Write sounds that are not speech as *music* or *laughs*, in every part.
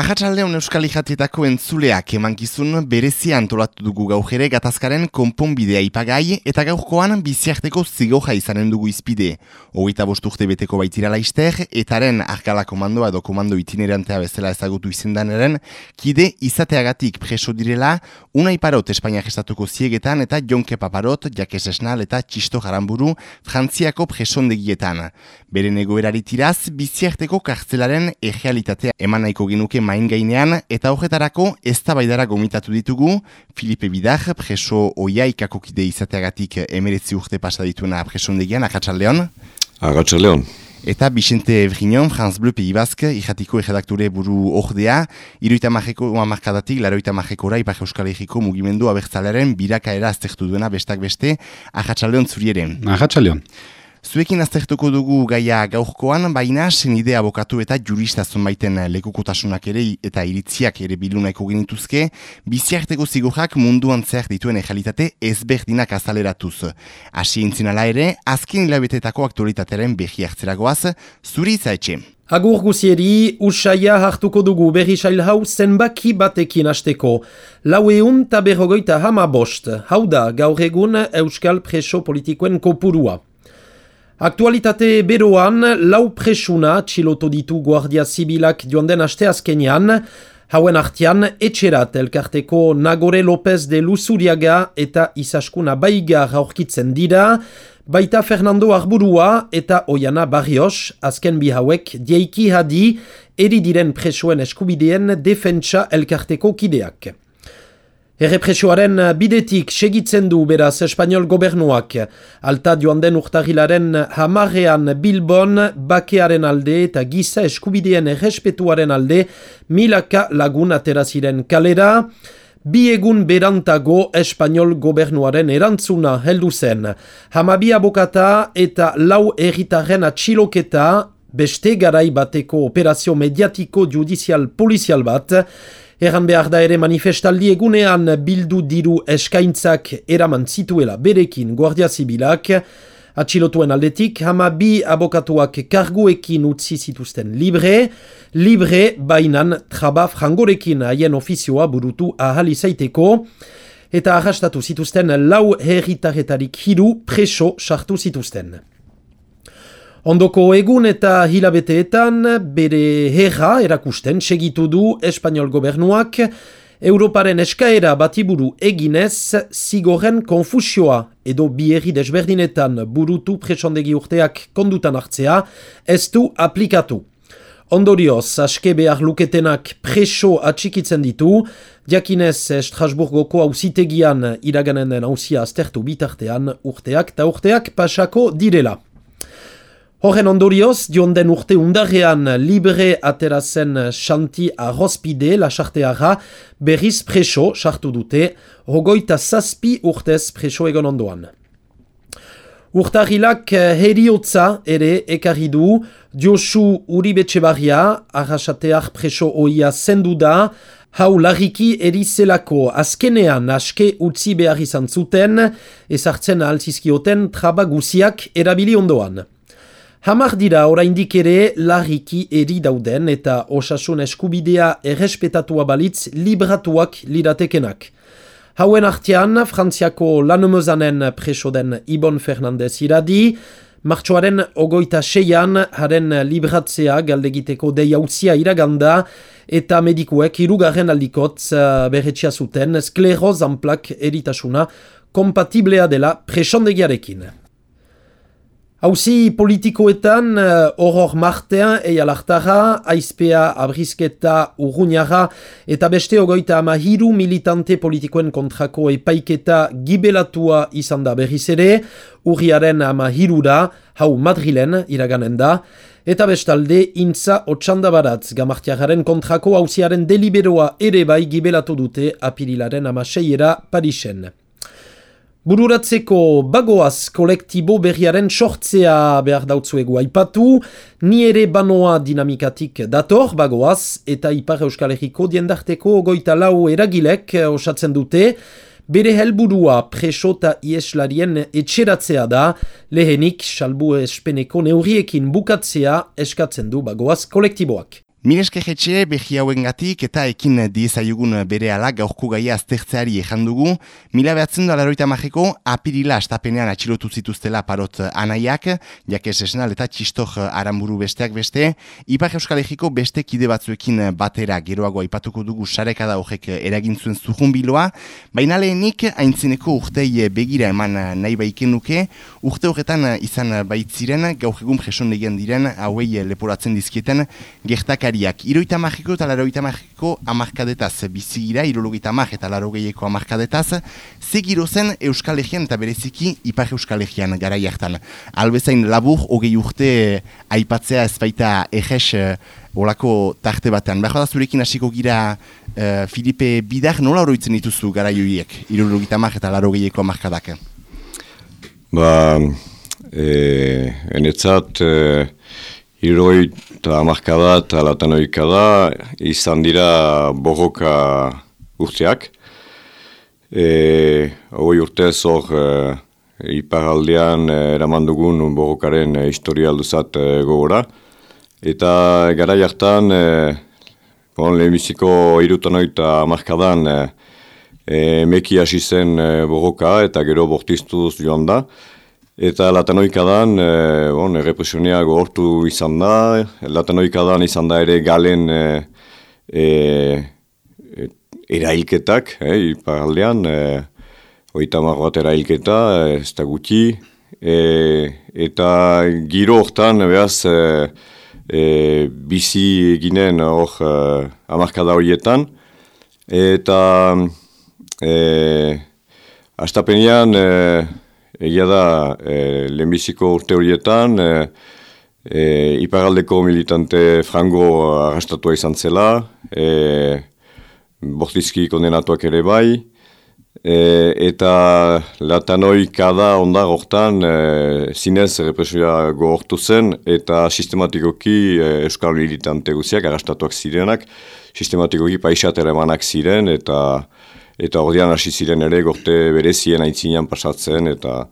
Ahatsaldeon Euskal Ijatietako entzuleak emankizun berezia antolatu dugu gaujere gatazkaren konponbidea ipagai eta gaurkoan biziarteko zigoja izanen dugu izpide. Hogeita bosturte beteko baitira laizter, etaren arkala komandoa edo komando itinerantea bezala ezagutu izendaneren, kide izateagatik preso direla, una iparot Espainia gestatuko ziegetan eta Jonke Paparot, Jakes Esnal eta Txisto Jaramburu Frantziako presondegietan. Beren egoerari tiraz, biziarteko kartzelaren egealitatea eman nahiko genuke main gainean eta horretarako ez da gomitatu ditugu Filipe Bidar, preso oiaikako kide izateagatik emeretzi urte pasa dituena presondegian, Agatxaldeon. Agatxaldeon. Eta Vicente Vrignon, Franz Bleu Pegi Bask, ikatiko erredakture buru ordea, iruita majeko amarkadatik, laroita majekora, Ipar Euskal Herriko mugimendu abertzalaren birakaera aztertu duena bestak beste, Agatxaldeon zurieren. Agatxaldeon. Zuekin aztertuko dugu gaia gaurkoan, baina sen idea abokatu eta jurista zonbaiten lekukotasunak ere eta iritziak ere bilunaiko genituzke, biziarteko zigorrak munduan zehar dituen ejalitate ezberdinak azaleratuz. Asi intzinala ere, azken hilabetetako aktualitatearen behi hartzeragoaz, zuri izaetxe. Agur guzieri, usaia hartuko dugu berri hau zenbaki batekin asteko. Lau eun taberrogoita hama bost, hau da gaur egun Euskal Preso Politikoen kopurua. Aktualitate beroan, lau presuna txiloto ditu Guardia Zibilak joan den aste azkenian, hauen artian etxerat elkarteko Nagore López de Luzuriaga eta Isaskuna Baiga aurkitzen dira, baita Fernando Arburua eta Oiana Barrios, azken bi hauek dieiki hadi, eridiren presuen eskubideen defentsa elkarteko kideak. Errepresioaren bidetik segitzen du beraz Espanol gobernuak. Alta joan den urtahilaren hamarrean Bilbon bakearen alde eta giza eskubideen errespetuaren alde milaka lagun ateraziren kalera. Bi egun berantago Espanol gobernuaren erantzuna heldu zen. Hamabi abokata eta lau erritaren atxiloketa beste garai bateko operazio mediatiko judizial polizial bat Egan behar da ere manifestaldi egunean bildu diru eskaintzak eraman zituela berekin Guardia Zibilak, atxilotuen aldetik, hama bi abokatuak karguekin utzi zituzten libre, libre bainan traba frangorekin haien ofizioa burutu ahal izaiteko, eta arrastatu zituzten lau herritarretarik hiru preso sartu zituzten. Ondoko egun eta hilabeteetan bere herra erakusten segitu du Espainiol gobernuak Europaren eskaera batiburu eginez zigorren konfusioa edo bierri desberdinetan burutu presondegi urteak kondutan hartzea ez du aplikatu. Ondorioz, aske behar luketenak preso atxikitzen ditu, diakinez Estrasburgoko hausitegian iraganen den hausia aztertu bitartean urteak eta urteak pasako direla. Horren ondorioz, dion den urte undarrean libre aterazen xanti arrozpide lasarteara berriz preso sartu dute, hogoita zazpi urtez preso egon ondoan. Urtarilak heriotza ere ekarri du, Josu Uribetxe barria, arrasateak preso oia zendu da, hau larriki erizelako azkenean aske utzi behar izan zuten, ezartzen altzizkioten trabaguziak erabili ondoan. Hamar dira oraindik ere larriki eri dauden eta osasun eskubidea errespetatua balitz libratuak liratekenak. Hauen artean, Frantziako lanomozanen preso den Ibon Fernandez iradi, martxoaren ogoita seian haren libratzea galdegiteko deiautzia iraganda eta medikuek irugarren aldikot uh, berretxia zuten skleroz amplak eritasuna kompatiblea dela presondegiarekin. Hauzi politikoetan horor uh, martean eia lartara, aizpea abrizketa urruñara eta beste ogoita ama hiru militante politikoen kontrako epaiketa gibelatua izan da berriz ere, urriaren ama hirura, hau Madrilen iraganen da, eta bestalde intza otxandabaratz gamartiagaren kontrako hauziaren deliberoa ere bai gibelatu dute apirilaren ama seiera Parisen. Bururatzeko bagoaz kolektibo berriaren sortzea behar dautzuegu. Aipatu, ni ere banoa dinamikatik dator bagoaz eta Ipar Euskal Herriko diendarteko goita lau eragilek osatzen dute, bere helburua presota ieslarien etxeratzea da, lehenik salbu espeneko neurriekin bukatzea eskatzen du bagoaz kolektiboak. Mireske jetxe behi hauen gatik eta ekin diezaiogun bere ala gaurko gaia aztertzeari ejan dugu, mila behatzen da laroita majeko apirila astapenean atxilotu zituztela parot anaiak, jakes esnal eta txistok aramburu besteak beste, Ipar Euskal Ejiko beste kide batzuekin batera geroago aipatuko dugu sarekada horrek eragintzuen zuhun biloa, baina lehenik haintzineko urtei begira eman nahi baiken nuke, urte horretan izan baitziren gaur egun preson diren hauei leporatzen dizkieten gertak gertakariak. Iroita magiko eta laroita magiko amarkadetaz bizigira, irologita mag eta larogeieko amarkadetaz, zegiro zen Euskal Egean eta bereziki Ipar Euskal Egean gara jartan. Albezain labur, hogei urte aipatzea ez baita eges uh, olako tarte batean. Behar da zurekin hasiko gira uh, Filipe Bidar nola oroitzen dituzu gara joiek, irologita mag eta larogeieko amarkadak? Ba, e, enetzat... E... Iroi eta amarkada eta latanoikada izan dira borroka urteak. E, Hoi urtez hor e, iparaldean e, eraman dugun borrokaren e, historia alduzat e, gogora. Eta gara jartan, e, bon, lehemiziko irutanoita amarkadan e, e, meki hasi zen borroka eta gero bortiztuz joan da. Eta latanoikadan, e, bon, errepresionia gogortu izan da, latanoikadan izan da ere galen e, e, erailketak, e, iparaldean, e, oita bat erailketa, ez da guti, e, eta giro hortan, behaz, e, e, bizi eginen hor e, amarkada horietan, eta e, astapenian, e, Egia da, e, lehenbiziko urte horietan, e, e, iparaldeko militante frango arrastatua izan zela, e, bortizki kondenatuak ere bai, e, eta latanoi kada ondar hortan e, zinez represioa gohortu zen, eta sistematikoki e, euskal militante guziak arrastatuak zirenak, sistematikoki paisatera emanak ziren, eta eta ordean hasi ziren ere gorte berezien aintzinean pasatzen, eta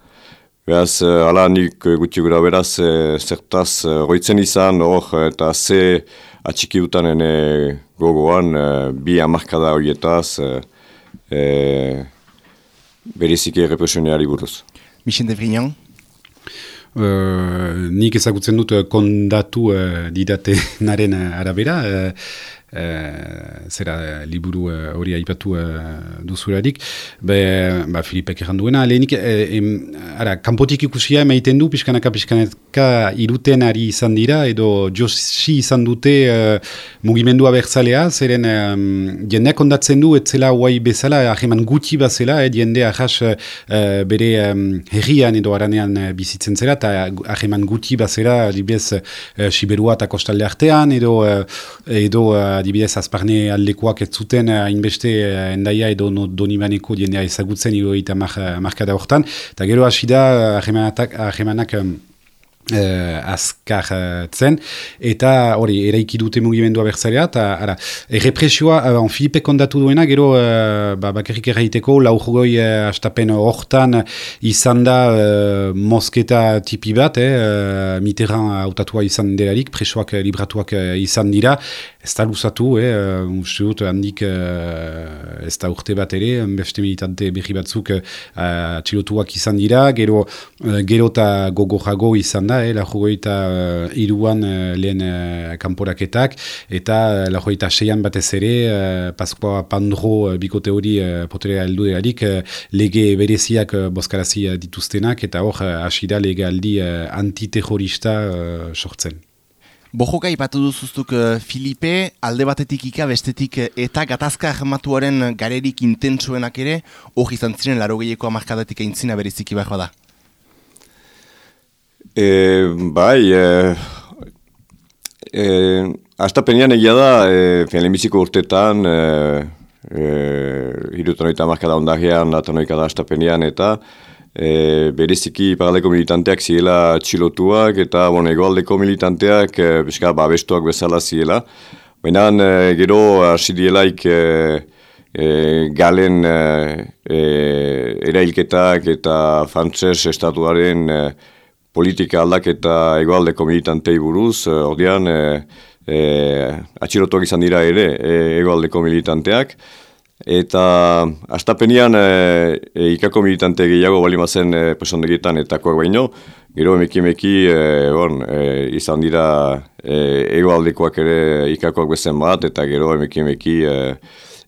beraz, eh, ala nik gutxi gura beraz, eh, zertaz roitzen eh, izan, hor, eta ze atxiki ene gogoan, bi amarkada horietaz, e, berezike represioneari buruz. Michel de Vrignan? Uh, nik ezagutzen dut kondatu uh, didate *laughs* naren arabera, e, zera liburu eh, hori aipatu e, duzurarik, be, ba, Filipek erran duena, lehenik, e, ara, kanpotik ikusia emaiten du, pixkanaka, pixkanaka iruten ari izan dira, edo josi izan dute mugimendua bertzalea, zeren e, jendeak ondatzen du, etzela guai bezala, aheman guti bazela, e, jende ahas bere e, herrian edo aranean bizitzen zera, eta aheman guti bazela, dibez, e, Siberua eta kostalde artean, edo, edo adibidez azparne aldekoak ez zuten eh, hainbeste uh, endaia edo no, donibaneko jendea ezagutzen iroita markada hortan. Eta gero hasi da ahemanak uh, azkar zen, eta hori, eraiki dute mugimendua bertzarea, eta ara, errepresioa, uh, on Filipe kondatu duena, gero uh, ba, bakarrik erraiteko, lau jogoi uh, astapen hortan izan da uh, mosketa tipi bat, eh, uh, miteran autatua izan delarik, presoak libratuak izan dira, ez da luzatu, eh, uste dut, handik uh, ez da urte bat ere, beste militante berri batzuk uh, txilotuak izan dira, gero, uh, gero eta gogo jago izan da, eh, lajogoita uh, iruan uh, lehen uh, kanporaketak, eta uh, lajogoita seian batez ere, uh, Paskoa Pandro uh, bikote hori uh, poterea heldu erarik, uh, lege bereziak uh, boskarazi uh, dituztenak, eta hor, uh, asida lege aldi uh, antiterrorista uh, sortzen. Bojoka ipatu duzuztuk Filipe, alde batetik ika, bestetik eta gatazka ahmatuaren garerik intentsuenak ere, hori izan ziren laro gehieko amarkadatik eintzina bereziki behar da. E, bai, e, e, astapenean egia da, e, finalemisiko urtetan, e, e, hirutanoita markada ondajean, atanoika da astapenean, eta e, bereziki paraleko militanteak ziela txilotuak, eta bon, egoaldeko militanteak e, beska, babestuak bezala ziela. Baina e, gero hasi dielaik e, e, galen e, e, erailketak eta frantses estatuaren e, politika aldaketa egoaldeko militantei buruz, uh, ordean, uh, e, atxilotuak izan dira ere e, egoaldeko militanteak, eta astapenean e, e, ikako militante gehiago bali mazen e, presondegietan etakoak baino, gero emeki emeki e, bon, e, izan dira e, egoaldekoak ere ikakoak bezen bat, eta gero emeki emeki e,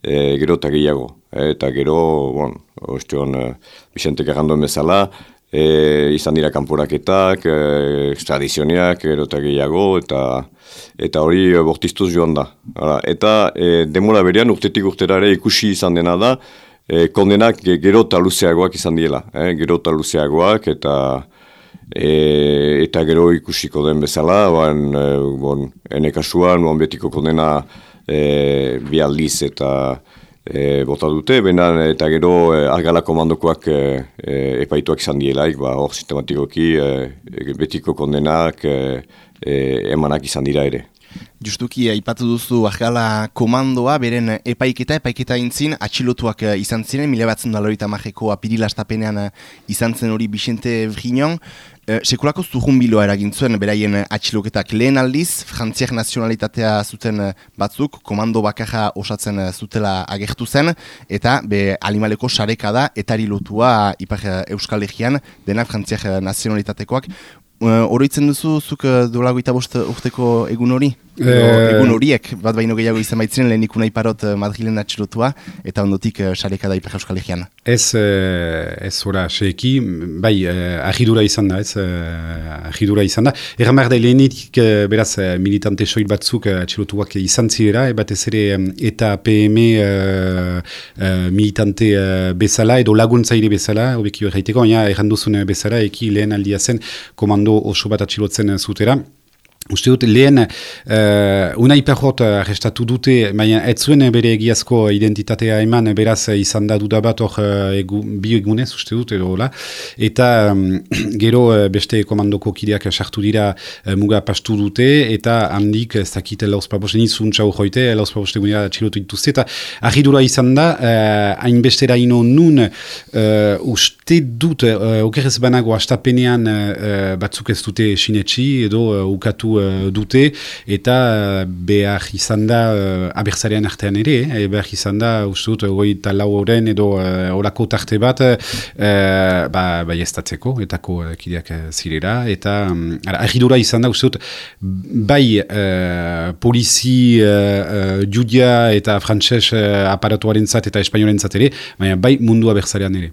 e, gero eta gehiago. eta gero, bon, ostion, e, Carrandoen bezala, e, izan dira kanporaketak, e, tradizioniak, gero eta gehiago, eta eta hori e, bortiztuz joan da. Hala, eta e, demora berean urtetik urtera ere ikusi izan dena da, e, kondenak gero eta luzeagoak izan diela. E, gero eta luzeagoak, eta e, eta gero ikusiko den bezala, ban, e, bon, ene kasuan, bon, betiko kondena e, bi aldiz eta e, bota dute, benan eta gero e, argala komandokoak e, epaituak izan dielaik, ba, hor sistematikoki e, betiko kondenak e, emanak izan dira ere. Justuki, aipatu duzu argala komandoa, beren epaiketa, epaiketa intzin, atxilotuak izan ziren, mila batzen dalorita majeko apirilastapenean izan zen hori Bixente Vrinon, E, sekulako zuhun biloa eragin zuen beraien atxiloketak lehen aldiz, frantziak nazionalitatea zuten batzuk, komando bakarra osatzen zutela agertu zen, eta be alimaleko sareka da, etari lotua Ipar Euskal Herrian, dena frantziak nazionalitatekoak. Oroitzen duzu, zuk dolago eta bost urteko egun hori? E... Egun horiek, bat baino gehiago izan baitzen, lehen ikuna iparot Madrilen atxilotua, eta ondotik sareka da Ipar Euskal Herrian. Ez, ez ora, seki, bai, ahidura izan da, ez, ahidura izan da. Egan behar da, lehenetik, beraz, militante soil batzuk atxilotuak izan zirera, e, batez ere eta PM militante bezala, edo laguntzaile bezala, obekio erraiteko, baina erranduzun bezala, eki lehen aldia zen komando oso bat atxilotzen zutera. Uste dut, lehen, uh, una hiperhot arrestatu dute, baina ez zuen bere egiazko identitatea eman, beraz izan da dudabat hor uh, egu, bi egunez, uste dut, edo hola. Eta um, *clears throat* gero beste komandoko kideak sartu dira uh, muga pastu dute, eta handik ez dakit lauzpaboste, nizun txau joite, lauzpaboste gunera txilotu dituzte, eta ahidura izan da, hainbestera uh, ino nun, uh, uste dut, uh, okerrez banago, astapenean batzuk ez dute sinetxi, edo ukatu uh, dute eta uh, behar izan da uh, abertzarean artean ere, eh? behar izan da uste dut goi lau horren edo uh, orako tarte bat uh, ba, ba estatzeko etako uh, kideak zirera eta um, argidura izan da uste dut bai uh, polizi uh, judia eta frantses uh, aparatuaren zat eta espainoaren zat ere, baina bai mundu abertzarean ere.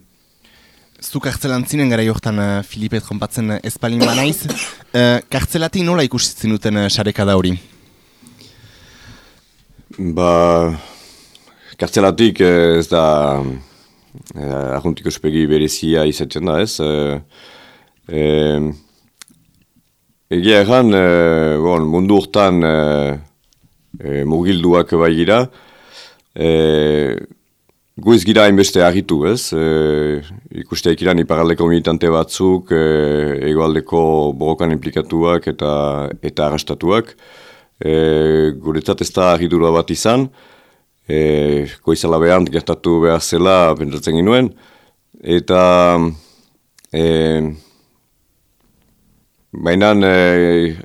Zu kartzelan zinen gara johtan uh, Filipe trompatzen espalin banaiz. *coughs* Uh, kartzelatik nola ikusitzen duten uh, sareka da hori? Ba, kartzelatik ez da uh, ahuntiko espegi berezia izaten da ez. Uh, uh, egia erran, uh, bon, mundu urtan uh, mugilduak bai gira. Guiz gira hainbeste argitu, ez? E, ikuste ikiran iparaldeko militante batzuk, e, egoaldeko borrokan implikatuak eta eta arrastatuak. E, guretzat ez da argitura bat izan, e, goizala behar gertatu behar zela pentsatzen ginuen, eta e, baina e,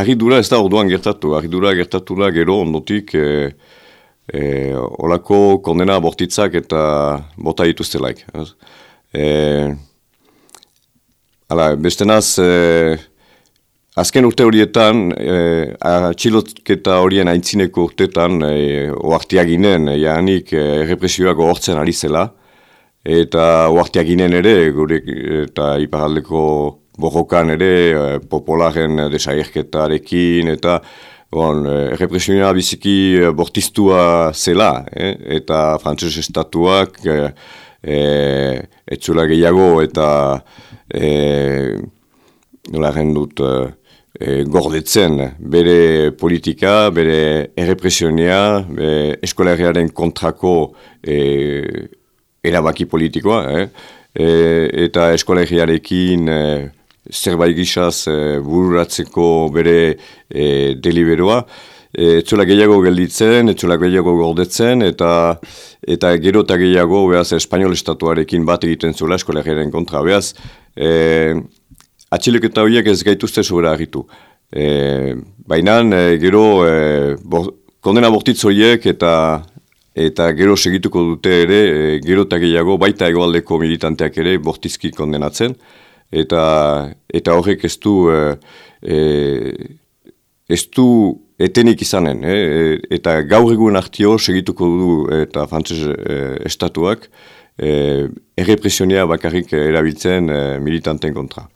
argidura ez da orduan gertatu, argidura gertatu gero ondotik, e, e, olako kondena bortitzak eta bota dituztelaik. E, hala, beste e, azken urte horietan, e, atxilotketa horien aintzineko urtetan, e, oartiak ginen, e, janik e, represioak hortzen ari zela, eta oartiak ginen ere, gure, eta iparaldeko borrokan ere, e, popolaren desagerketarekin, eta Bon, eh, represionia biziki eh, bortiztua zela, eh? eta frantzes estatuak eh, eh, etzula gehiago eta eh, nola dut eh, gordetzen bere politika, bere errepresionia, bere eskolariaren kontrako eh, erabaki politikoa, eh? eh eta eskolariarekin eh, zerbait gizaz e, bururatzeko bere e, deliberoa. E, etzula gehiago gelditzen, etzula gehiago gordetzen, eta eta gero eta gehiago behaz espainol estatuarekin bat egiten zuela eskolegiaren kontra. Behaz, e, atxilek eta horiek ez gaituzte sobera agitu. E, Baina, e, gero, e, kondena bortitz horiek eta eta gero segituko dute ere, e, gero eta gehiago, baita egoaldeko militanteak ere bortizki kondenatzen, eta, eta horrek ez du, e, ez du etenik izanen, e, eta gaur egun hartio segituko du eta frantzes e, estatuak, e, errepresionia bakarrik erabiltzen e, militanten kontra.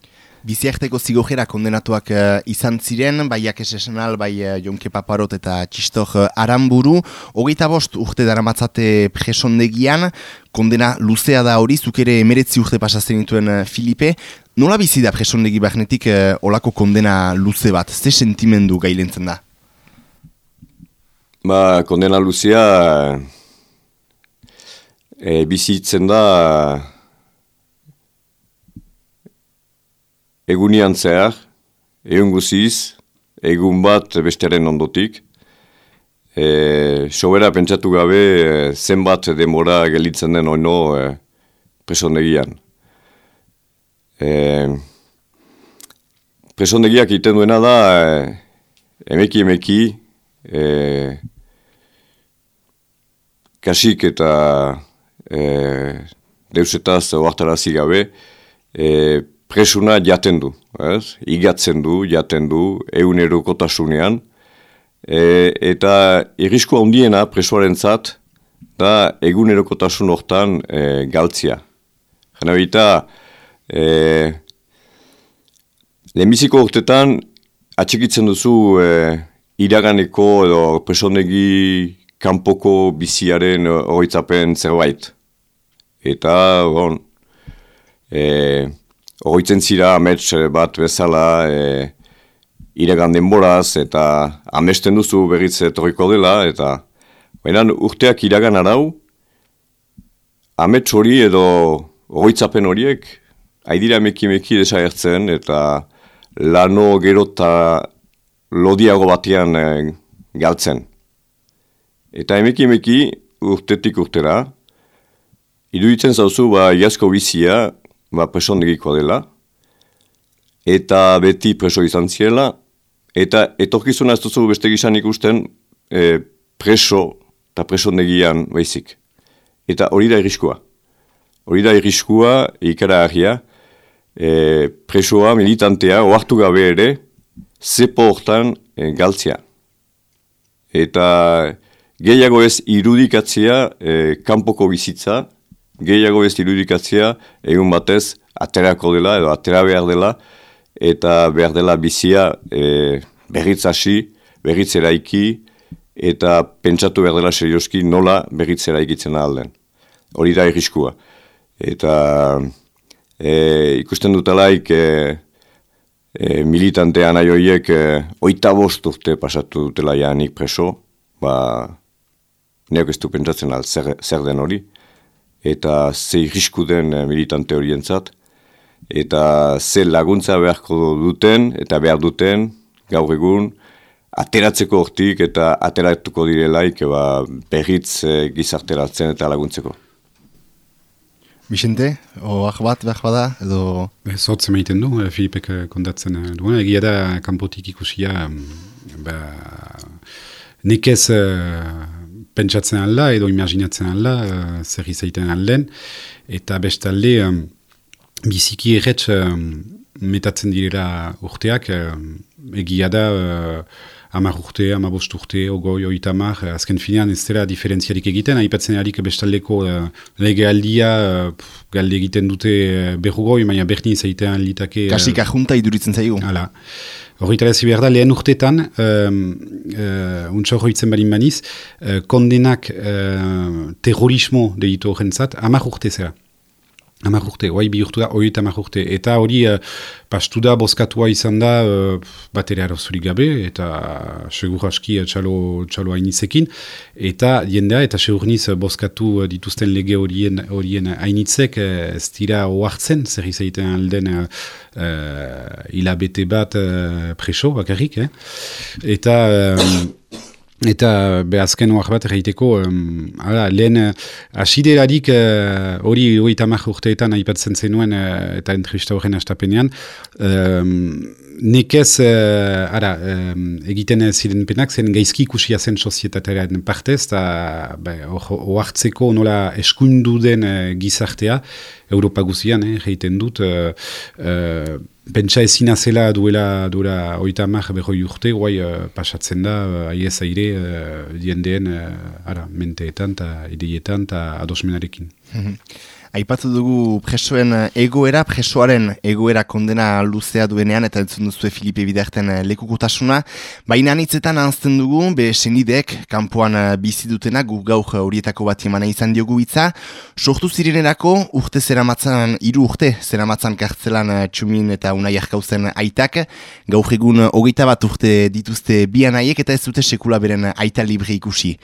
Biziarteko zigojera kondenatuak uh, izan ziren, bai Esenal, bai uh, Jonke Paparot eta Txistor uh, Aramburu. Hogeita bost urte dara matzate presondegian, kondena luzea da hori, zuk ere emeretzi urte pasazen dituen Filipe. Nola bizi da presondegi bahnetik uh, olako kondena luze bat? Ze sentimendu gailentzen da? Ba, kondena luzea e, bizitzen da egunian zehar, egun guziz, egun bat bestearen ondotik. E, sobera pentsatu gabe zenbat demora gelitzen den oino e, presondegian. E, presondegiak iten duena da e, emeki emeki e, kasik eta e, deusetaz oartarazi gabe e, presuna jaten du, ez? igatzen du, jaten du, egun kotasunean, e, eta irrisko handiena presuaren zat, da egun erokotasun hortan e, galtzia. Jena e, lehenbiziko urtetan, atxikitzen duzu e, iraganeko edo presonegi kanpoko biziaren horitzapen zerbait. Eta, bon, e, Ogoitzen zira amets bat bezala e, iregan denboraz eta amesten duzu berriz etorriko dela eta baina urteak iragan arau amets hori edo ogoitzapen horiek haidira meki meki desagertzen eta lano gero eta lodiago batean e, galtzen. Eta emeki emeki urtetik urtera, iruditzen zauzu ba iazko bizia ba, preso negiko dela, eta beti preso izan ziela, eta etorkizuna ez duzu beste gizan ikusten e, preso eta preso negian baizik. Eta hori da irriskua. Hori da irriskua, ikara ahia, e, presoa, militantea, oartu gabe ere, zepo hortan e, galtzia. Eta gehiago ez irudikatzea e, kanpoko bizitza, gehiago ez irudikatzea, egun batez, aterako dela edo atera behar dela, eta behar dela bizia e, berriz hasi, eta pentsatu behar dela serioski nola berriz eraikitzen alden. Hori da irriskua. Eta e, ikusten dutalaik e, e, militantean aioiek e, oita bost urte pasatu dutela janik preso, ba, neok ez du pentsatzen al zer, zer den hori. Eta ze irrisku den eh, militante horientzat, eta ze laguntza beharko duten eta behar duten gaur egun ateratzeko hortik eta ateratuko direlaik ba, berriz e, gizarteratzen eta laguntzeko. Bixente, oak bat behar bada edo... Zotz emaiten du, eh, Filipek kondatzen duena, egia da kanpotik ikusia mm, ba, nekez pentsatzen alda edo imaginatzen alda uh, zer izaiten alden. Eta bestalde um, biziki erretz um, metatzen direla urteak egia da uh, amar urte, amabost urte, ogoi, oita amar, azken finean ez dira diferentziarik egiten, haipatzen erik bestaldeko uh, lege aldia uh, galde egiten dute uh, berrugoi, baina berdin zaitean litake... Kasika junta iduritzen zaigu. Hala. Horritara behar da, lehen urtetan, um, uh, untsa horretzen balin baniz, uh, kondenak uh, terrorismo deitu horren zat, amak urte zera. Amak urte, oai bi urtu da, oi eta urte. Eta hori, uh, pastu da, boskatua izan da, uh, bat ere gabe, eta segur aski uh, txalo, txalo hainizekin. Eta jendea, eta segur niz boskatu dituzten lege horien, horien hainitzek, uh, ez dira oartzen, zer izaiten alden uh, hilabete bat uh, preso, bakarrik. Eh? Eta... Um, Eta behazken oak bat erraiteko, um, ala, lehen uh, asiderarik uh, hori uh, hori tamak urteetan aipatzen zenuen uh, eta entrevista horren astapenean, um, nekez, uh, ara, egiten ziren penak, zen gaizki ikusia zen sozietatearen partez, eta oartzeko nola eskundu den uh, gizartea, Europa guzian, eh, egiten dut, uh, uh, pentsa ezina zela duela duela oita amak behoi urte, guai uh, pasatzen da, aiez uh, aire, uh, diendeen, uh, ara, menteetan, eta ideietan, eta adosmenarekin. Mhm. Aipatu dugu presoen egoera, presoaren egoera kondena luzea duenean, eta entzun duzu Filipe Biderten lekukutasuna. Baina anitzetan anzten dugu, be senidek, kanpoan bizi dutena, gu gauk horietako bat emana izan diogu itza. Sortu zirenerako, urte zera matzan, iru urte zera matzan kartzelan txumin eta unai arkauzen aitak. Gauk egun hogeita bat urte dituzte bi anaiek eta ez dute sekula beren aita libre ikusi.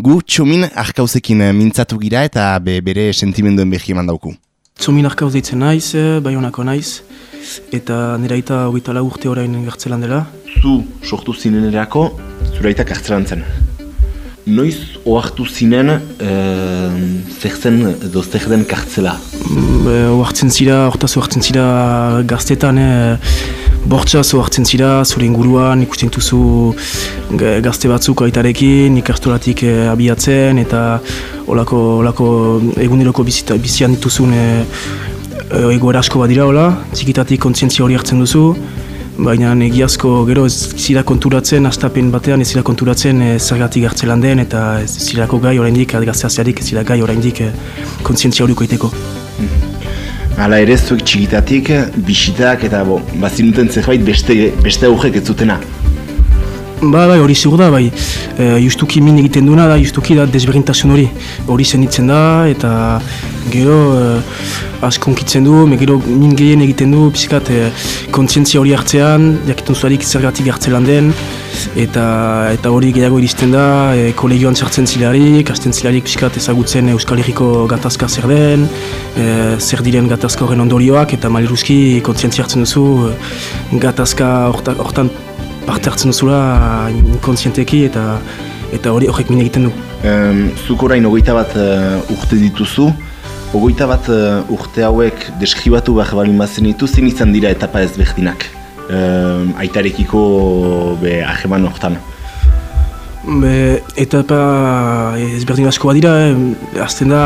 Gu txumin arkauzekin mintzatu gira eta be, bere sentimenduen behi eman dauku. Tzumin arkauz ditzen naiz, eh, bai honako naiz, eta nire aita hogeita urte orain gartzelan dela. Zu sortu zinen erako, zure aita gartzelan zen. Noiz oartu zinen e, zer zen edo zer den kartzela? Mm, oartzen zira, hortaz oartzen zira gaztetan, e, bortza zo hartzen zira, zure inguruan, ikusten duzu gazte batzuk aitarekin, ikartolatik e, abiatzen, eta olako, olako eguneroko bizian dituzun e, egoera asko badira, hola, txikitatik kontzientzia hori hartzen duzu, baina egiazko gero ez zira konturatzen, astapen batean ez zira konturatzen e, zergatik hartzelan den, eta ez zirako gai oraindik, gazteaziarik ez zira gai oraindik e, kontzientzia hori koiteko. Mhm. Hala ere zuek txikitatik, bisitak eta bo, bazinuten zerbait beste, beste ez zutena. Ba, bai, hori zigur da, bai. E, justuki min egiten duena da, justuki da desberintasun hori. Hori zenitzen da, eta gero e, askonkitzen du, me gero min gehien egiten du, pizkat, e, kontzientzia hori hartzean, jakitun zuarik zergatik hartzelan den, eta eta hori gehiago iristen da, e, kolegioan zertzen zilarik, hasten zilarik pizkat ezagutzen Euskal Herriko gatazka zer den, e, zer diren gatazka horren ondorioak, eta maliruzki kontzientzia hartzen duzu, e, gatazka hortan parte hartzen duzula inkontzienteki eta eta hori horrek mine egiten du. Um, zuk orain ogeita bat uh, urte dituzu, ogeita bat uh, urte hauek deskribatu behar bali mazen ditu, zen izan dira etapa ez behdinak, um, aitarekiko be aheman hortan? Be, etapa ezberdin asko badira, eh? azten da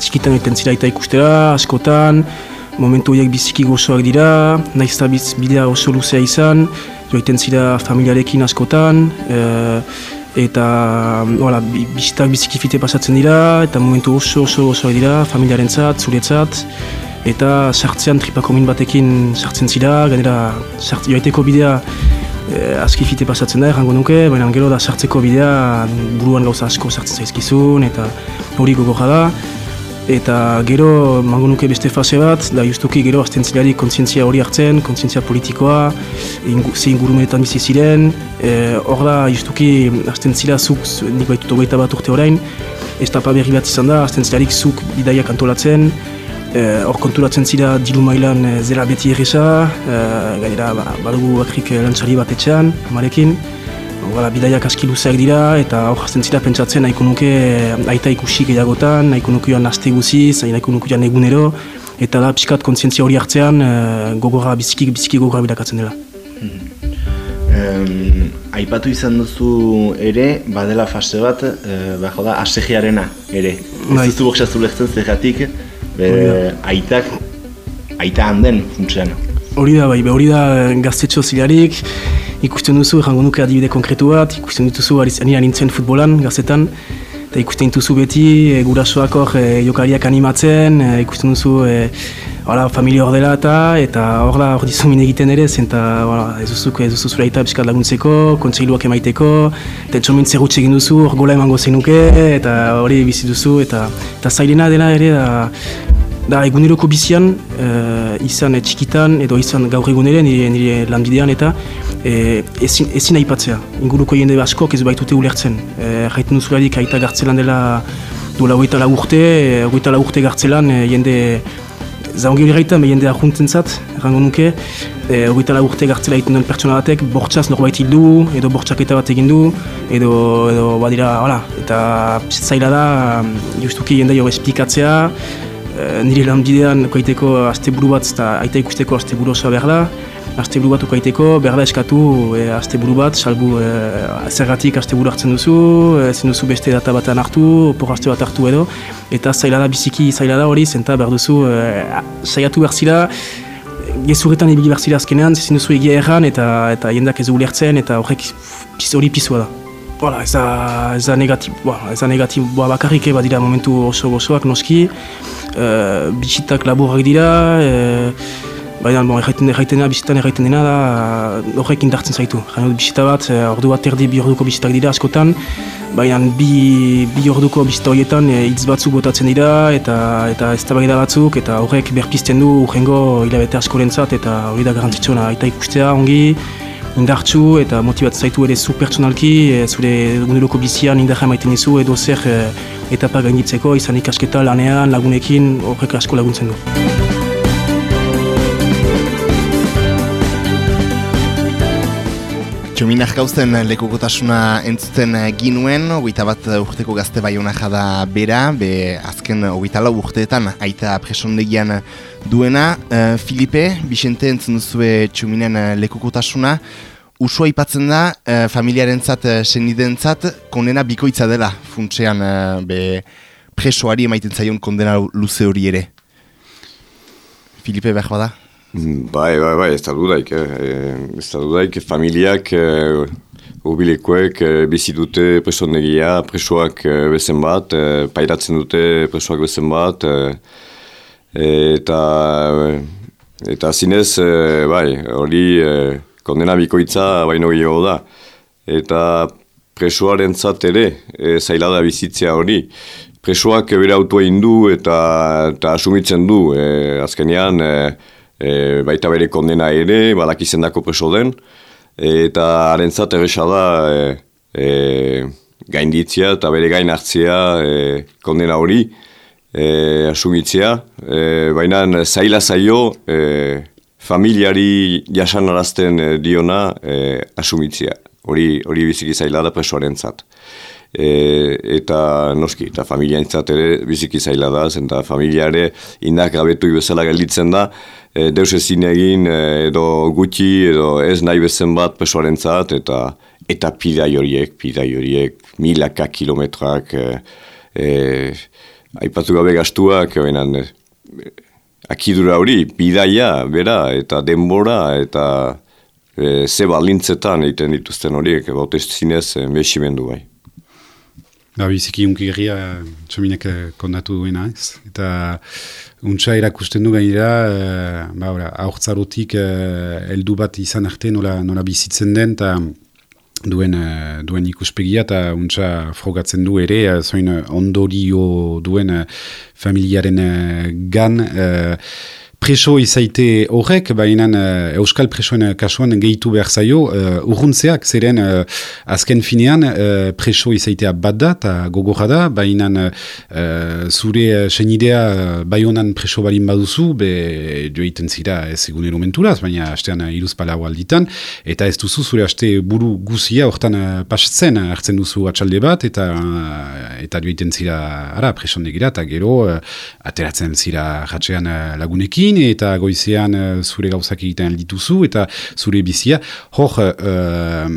txikitan egiten zira eta ikustera, askotan, momentu horiek biziki gozoak dira, nahiz bidea oso luzea izan, joiten zira familiarekin askotan, e, eta wala, bizitak bizikifite pasatzen dira, eta momentu oso oso oso dira, familiaren zat, zuretzat, eta sartzean tripakomin batekin sartzen zira, gainera joaiteko bidea e, askifite pasatzen da, errango nuke, baina gero da sartzeko bidea buruan gauza asko sartzen zaizkizun, eta hori gogorra da eta gero mango nuke beste fase bat, da justuki gero astentzilari kontzientzia hori hartzen, kontzientzia politikoa, ingu, ze ingurumenetan bizi ziren, e, hor da justuki astentzila zuk, nik baitut ogeita bat urte orain, ez da berri bat izan da, astentzilarik zuk bidaiak antolatzen, e, hor konturatzen zira dilu mailan e, zera beti erresa, e, gaira ba, badugu bakrik lantzari bat etxean, amarekin, Bala, bidaiak aski luzeak dira eta hor jazten zira pentsatzen nahiko nuke eh, aita ikusi gehiagotan, nahiko nuke joan aste guziz, nahiko nuke joan egunero eta da pixkat kontzientzia hori hartzean e, gogorra, biziki, biziki gogorra bilakatzen dela. Um, aipatu izan duzu ere, badela fase bat, e, bajo da, asegiarena ere. Bai. Ez duzu boksa lehzen zergatik, aitak, aita handen funtsean. Hori da, bai, hori da gaztetxo zilarik, ikusten duzu, jango nuke adibide konkretu bat, ikusten duzu, ari nintzen futbolan, gazetan, eta ikusten duzu beti, e, gurasoak hor e, jokariak animatzen, e, ikusten duzu, e, Hala, familia hor dela eta, eta hor da, hor dizu egiten ere, zenta, ez duzuk, ez duzu zure piskat laguntzeko, kontseiluak emaiteko, eta etxo mintze egin duzu, hor gola emango zenuke, eta hori bizi duzu, eta, eta zailena dela ere, da, Da, eguneroko bizian, uh, izan txikitan edo izan gaur egunere nire, nire lanbidean eta e, ezin, ezin aipatzea. Inguruko jende askok ez baitute ulertzen. E, Jaiten duzularik aita gartzelan dela duela hogeita la urte, hogeita la urte gartzelan e, jende zaongi hori gaitan, jende ahuntzen zat, errango nuke. E, hogeita la urte gartzela egiten duen pertsona batek, bortzaz norbait hildu, edo bortzaketa bat egin du, edo, edo badira, hala, eta zaila da, justuki jende jo esplikatzea, Eh, nire lan bidean koiteko azte buru bat eta aita ikusteko azte buru osoa behar da. Aste buru bat ukaiteko, berda eskatu e, aste bat, salbu e, zergatik aste buru hartzen duzu, ezin duzu beste data batean hartu, opor aste bat hartu edo, eta zaila da biziki zaila da hori, zenta behar duzu, e, saiatu behar zira, gezurretan ibili behar zira azkenean, ezin duzu egia erran, eta, eta jendak ez dugu eta horrek hori pizua da. Voilà, ez da, ez da negatib, ez da negatib, bakarrik eba dira momentu oso gozoak noski, uh, bisitak laburrak dira, uh, baina bon, erraiten, erraiten dena, bisitan erraiten dena da, horrek indartzen zaitu. Jaino bisita bat, uh, ordu bat erdi bi orduko bisitak dira askotan, baina bi, bi orduko bisita horietan hitz batzuk botatzen dira, eta eta ez da batzuk, eta horrek berpizten du urrengo hilabete askorentzat, eta hori da garantzitsuna, eta ikustea ongi, indartsu eta motibatzen zaitu ere zu pertsonalki, e, zure guneloko bizian indarra maiten dizu edo zer e, etapa gainitzeko, izan ikasketa lanean, lagunekin, horrek asko laguntzen du. Txominak gauzen lekukotasuna entzuten ginuen, hogeita bat urteko gazte bai jada bera, be azken hogeita lau urteetan aita presondegian duena. Uh, Filipe, Bixente entzun duzue txominen lekukotasuna, usua ipatzen da, uh, familiaren zat, seniden zat, kondena bikoitza dela, funtsean uh, be presoari emaiten zaion kondena luze hori ere. Filipe, behar bada? Bai, bai, bai, ez da dudaik, eh? ez da dudaik, familiak, eh, urbilekoek eh, bizi dute presondegia, presoak eh, bezen bat, eh, pairatzen dute presoak bezen bat, eh, eta, eta zinez, eh, bai, hori eh, kondena bikoitza baino gehiago da, eta presoaren ere, eh, zaila da bizitzea hori, presoak bere autua indu eta, eta asumitzen du, eh, azkenean, eh, e, baita bere kondena ere, badak izendako preso den, eta haren zat erresa da e, e, gainditzia eta bere gain hartzia e, kondena hori e, asumitzea, e, baina zaila zaio e, familiari jasan arazten e, diona e, asumitzia. Hori, hori biziki zaila da presoaren zat. E, eta noski, eta familiaintzat ere biziki zaila da, zenta familiare indak gabetu bezala gelditzen da, e, deus ezin egin e, edo gutxi edo ez nahi bezen bat pesoaren zat, eta eta pidai horiek, pidai horiek, milaka kilometrak, e, e, aipatu gabe gaztuak, e, akidura hori, bidaia, bera, eta denbora, eta e, ze balintzetan egiten dituzten horiek, bautez zinez, e, bai. Ba, biziki unkigerria txominek kondatu duena ez. Eta untsa erakusten du gainera, e, ba, aurtzarotik e, eldu bat izan arte nola, nola bizitzen den, eta duen, e, duen ikuspegia, eta untsa frogatzen du ere, e, zoin ondorio duen familiaren gan, preso izaite horrek, baina uh, Euskal presoen kasuan gehitu behar zaio, uh, urruntzeak zeren uh, azken finean uh, preso izaitea bat da, eta gogorra da, baina uh, zure senidea bai honan preso balin baduzu, be joiten zira ez egun erumenturaz, baina hastean uh, iruz palau alditan, eta ez duzu zure haste buru guzia hortan uh, pasatzen, hartzen duzu atxalde bat, eta uh, eta joiten zira ara preso negira, eta gero uh, ateratzen zira jatzean uh, lagunekin, eta goizean uh, zure gauzak egiten dituzu eta zure bizia. Hor uh,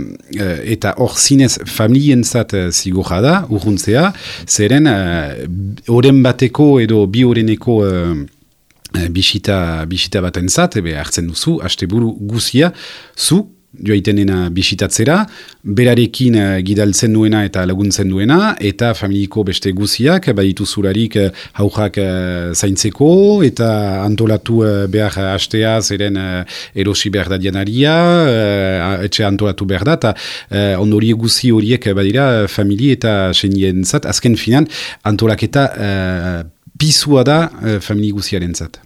eta hor zinez familienzat uh, zigorra da urruntzea. Zeren uh, bateko edo bi oreneko uh, bisita, bisita bat entzat, ebe hartzen duzu, haste buru guzia, zu, joaitenena bisitatzera, berarekin uh, gidaltzen duena eta laguntzen duena, eta familiko beste guziak, baditu zurarik uh, haujak zaintzeko, eta antolatu behar hastea, zeren erosi behar da dianaria, etxe antolatu behar da, eta ondori guzi horiek badira famili eta senien zat, azken finan antolaketa pisua da famili guziaren zat.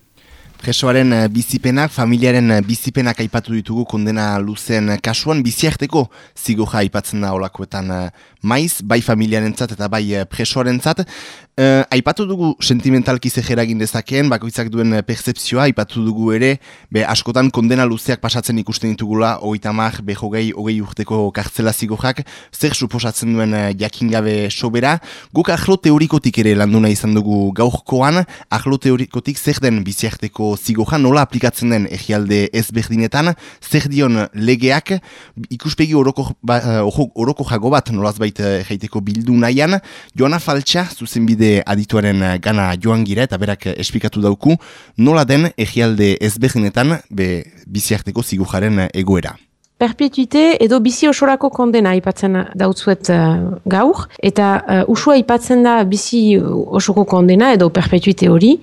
Presoaren eh, bizipenak, familiaren eh, bizipenak aipatu ditugu kondena luzen kasuan, biziarteko zigoja aipatzen da olakoetan eh, maiz, bai familiaren zat eta bai presoaren zat. Uh, aipatu dugu sentimentalki zeheragin dezakeen, bakoitzak duen eh, percepzioa, aipatu dugu ere, be askotan kondena luzeak pasatzen ikusten ditugula, oita mar, be hogei, urteko kartzela zigojak, zer suposatzen duen uh, jakingabe sobera. Guk ahlo teorikotik ere landuna izan dugu gaurkoan, ahlo teorikotik zer den biziarteko zigoja, nola aplikatzen den egialde ezberdinetan, zer dion legeak, ikuspegi oroko, ba, oroko jago bat nolaz baita jaiteko bildu nahian, Joana Faltxa, zuzen bide adituaren eh, gana joan gira eta berak eh, esplikatu dauku, nola den egialde ezbeginetan be biziarteko zigujaren eh, egoera. Perpetuite edo bizi osorako kondena aipatzen dautzuet uh, gaur, eta uh, usua aipatzen da bizi osoko kondena edo perpetuite hori,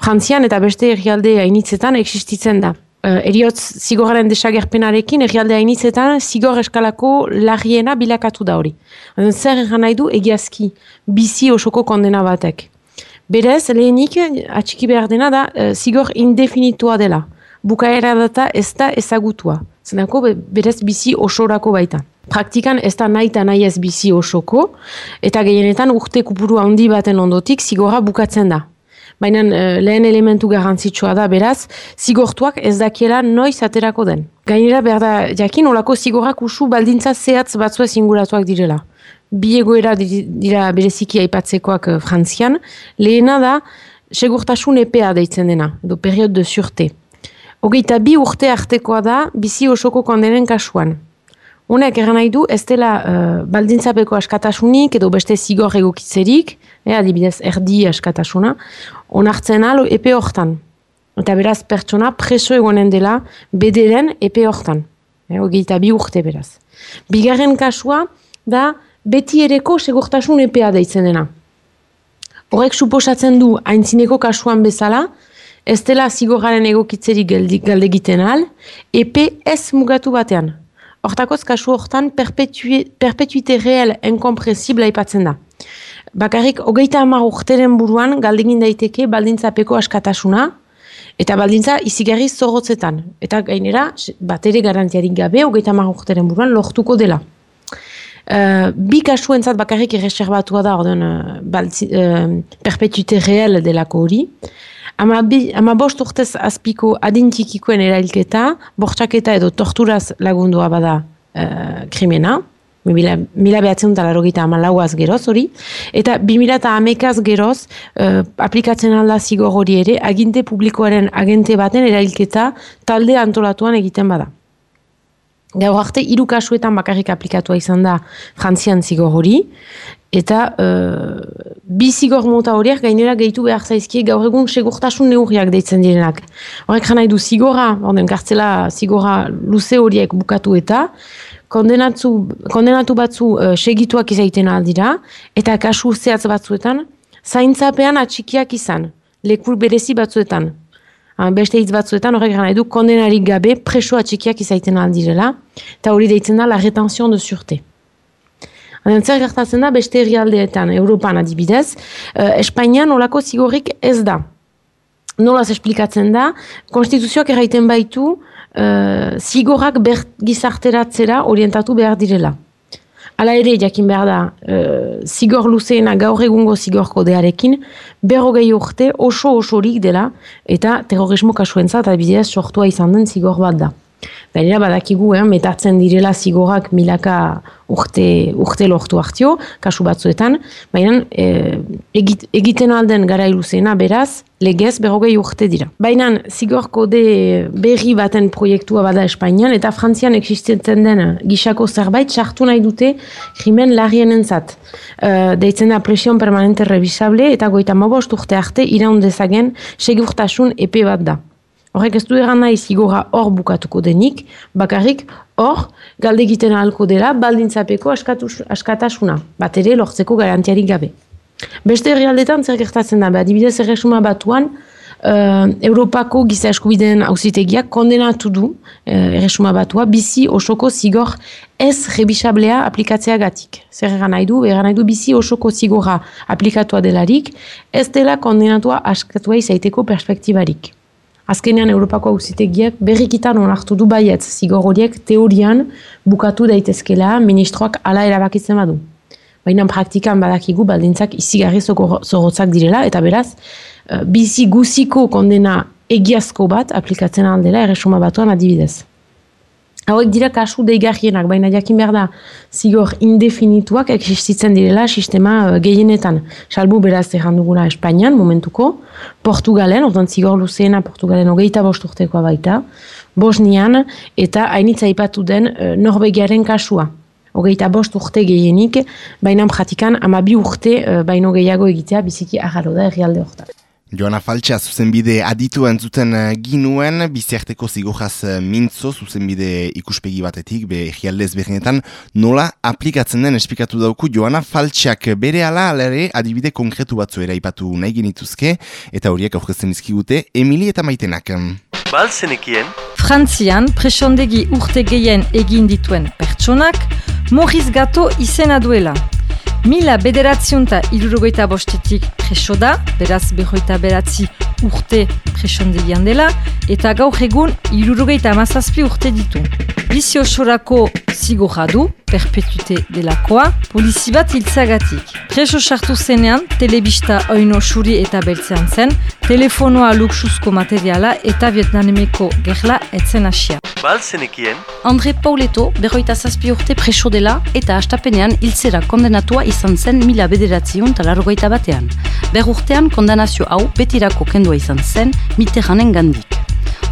frantzian eta beste egialde hainitzetan existitzen da uh, eriotz zigoraren desagerpenarekin errealde hainitzetan zigor eskalako larriena bilakatu da hori. Zer egan nahi du egiazki bizi osoko kondena batek. Berez, lehenik atxiki behar dena da uh, zigor indefinitua dela. Bukaera data ez da ezagutua. Zenako berez bizi osorako baita. Praktikan ez da nahi eta nahi ez bizi osoko, eta gehienetan urte kupuru handi baten ondotik zigora bukatzen da. Baina uh, lehen elementu garrantzitsua da beraz, zigortuak ez dakiela noiz aterako den. Gainera behar da, jakin, olako zigorrak usu baldintza zehatz batzua zinguratuak direla. Bi egoera dira bereziki aipatzekoak uh, frantzian, lehena da, segurtasun EPA deitzen dena, edo period de surte. Hogeita bi urte artekoa da, bizi osoko kondenen kasuan. Honek eran nahi du, ez dela uh, baldintzapeko askatasunik edo beste zigor egokitzerik, eh, adibidez erdi askatasuna, onartzen alo epe hortan. Eta beraz pertsona preso egonen dela bederen epe hortan. Eh, Ogeita bi urte beraz. Bigarren kasua da beti ereko segurtasun epea deitzen dena. Horrek suposatzen du haintzineko kasuan bezala, ez dela zigoraren egokitzerik galdegiten al, epe ez mugatu batean. Hortakoz, kasu hortan, perpetuite real enkompresible aipatzen da. Bakarrik, hogeita hamar urteren buruan galdegin daiteke baldintzapeko askatasuna, eta baldintza izigarri zorrotzetan. Eta gainera, bat ere garantiarik gabe, hogeita hamar urteren buruan lortuko dela. Uh, bi kasu bakarrik erreserbatua da, orden, uh, uh, perpetuite real delako hori. Ama, bi, ama bost urtez azpiko adintikikoen erailketa, bortxaketa edo torturaz lagundua bada uh, krimena, mila, mila behatzen dut alarogita ama geroz hori, eta bi mila eta amekaz geroz uh, aplikatzen alda zigor hori ere, aginte publikoaren agente baten erailketa talde antolatuan egiten bada. Gaur arte, hiru kasuetan bakarrik aplikatua izan da frantzian zigor hori, eta uh, bi zigor mota horiek gainera gehitu behar zaizkie gaur egun segurtasun neurriak deitzen direnak. Horrek janai du zigora, orden kartzela zigora luze horiek bukatu eta, kondenatu, kondenatu batzu uh, segituak izaiten aldira, eta kasu zehatz batzuetan, zaintzapean atxikiak izan, lekur berezi batzuetan, beste hitz batzuetan horrek gana edu kondenarik gabe preso atxikiak izaiten aldirela, eta hori deitzen da la retention de surte. Hanen zer gertatzen da beste herrialdeetan, Europan adibidez, uh, Espainian olako zigorrik ez da. Nolaz esplikatzen da, konstituzioak erraiten baitu, uh, zigorrak ber gizarteratzera orientatu behar direla. Hala ere, jakin behar da, uh, zigor luzeena gaur egungo zigor kodearekin, berrogei urte oso osorik dela, eta terrorismo kasuentzat abidez sortua izan den zigor bat da. Gainera badakigu, eh, metatzen direla zigorak milaka urte, urte lortu hartio, kasu batzuetan, baina e, egiten alden gara iluzena beraz, legez berrogei urte dira. Baina zigorko de berri baten proiektua bada Espainian, eta Frantzian existitzen den gixako zerbait sartu nahi dute jimen larrien entzat. Uh, deitzen da presion permanente revisable, eta goita mobost urte arte iraundezagen segurtasun epe bat da. Horrek ez du eran nahi zigora hor bukatuko denik, bakarrik hor galde egiten ahalko dela baldintzapeko askatasuna, bat ere lortzeko garantiarik gabe. Beste herrialdetan zer gertatzen da, adibidez erresuma batuan, uh, Europako giza eskubideen hauzitegiak kondenatu du uh, erresuma batua bizi osoko zigor ez rebisablea aplikatzea gatik. Zer eran nahi du, eran nahi du bizi osoko zigora aplikatua delarik, ez dela kondenatua askatua izaiteko perspektibarik. Azkenean Europako auzitegiak berrikitan onartu du baietz zigor horiek teorian bukatu daitezkela ministroak ala erabakitzen badu. baina praktikan badakigu baldintzak izigarri zorotzak direla, eta beraz, uh, bizi guziko kondena egiazko bat aplikatzen aldela erresuma batuan adibidez. Hauek dira kasu deigarrienak, baina jakin behar da zigor indefinituak existitzen direla sistema uh, gehienetan. Salbu beraz errandugula Espainian, momentuko, Portugalen, ordan zigor luzeena Portugalen hogeita bost urtekoa baita, Bosnian eta hainitza ipatu den uh, Norvegiaren kasua. Hogeita bost urte gehienik, baina pratikan ama bi urte uh, baino gehiago egitea biziki agarro da herrialde hortan. Joana Faltxa, zuzenbide aditu entzuten eh, ginuen, biziarteko zigojaz eh, mintzo, zuzenbide ikuspegi batetik, be egialdez behinetan, nola aplikatzen den espikatu dauku Joana Faltxak bere ala alere adibide konkretu batzu eraipatu nahi genituzke, eta horiek aurkezten izkigute, Emili eta Maitenak. Balzenekien? Frantzian, presondegi urte gehien egin dituen pertsonak, Moriz Gato izena duela. Mila bederatziunta irurogeita bostetik preso da, beraz behoita beratzi urte presondegian dela, eta gaur egun irurogeita amazazpi urte ditu. Bizio sorako zigorra du, perpetuite delakoa, polizi bat hiltzagatik. Preso sartu zenean, telebista oino suri eta beltzean zen, telefonoa luxuzko materiala eta vietnameko gerla etzen asia. Balzenekien? Andre Pauleto, berroita zazpi urte preso dela eta astapenean hiltzera kondenatua izan zen mila bederatzion talarrogeita batean. Ber urtean kondanazio hau betirako kendua izan zen miteranen gandik.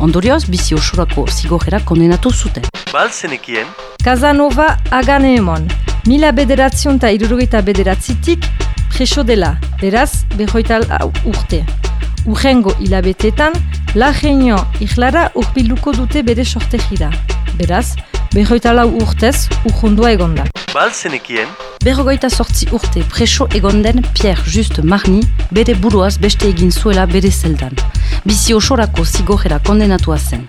Ondorioz, bizi osorako zigojera kondenatu zuten. Balzenekien? Kazanova agane emon. Mila bederatzion eta irurogeita bederatzitik preso dela, beraz, berroita urte. Urrengo hilabetetan, la genio iklara urbiluko dute bere sortegira. Beraz, berroita lau urtez urrundua egonda. Balzenekien? Berrogoita sortzi urte preso egonden Pierre Just Marni bere buruaz beste egin zuela bere zeldan. Bizi osorako zigorera kondenatua zen.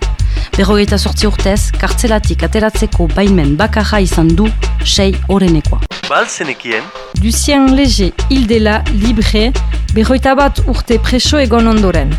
Berrogeita sortzi urtez, kartzelatik ateratzeko baimen bakarra izan du sei orenekoa. Balzenekien? Lucien Lege hildela libre berroita bat urte preso egon ondoren.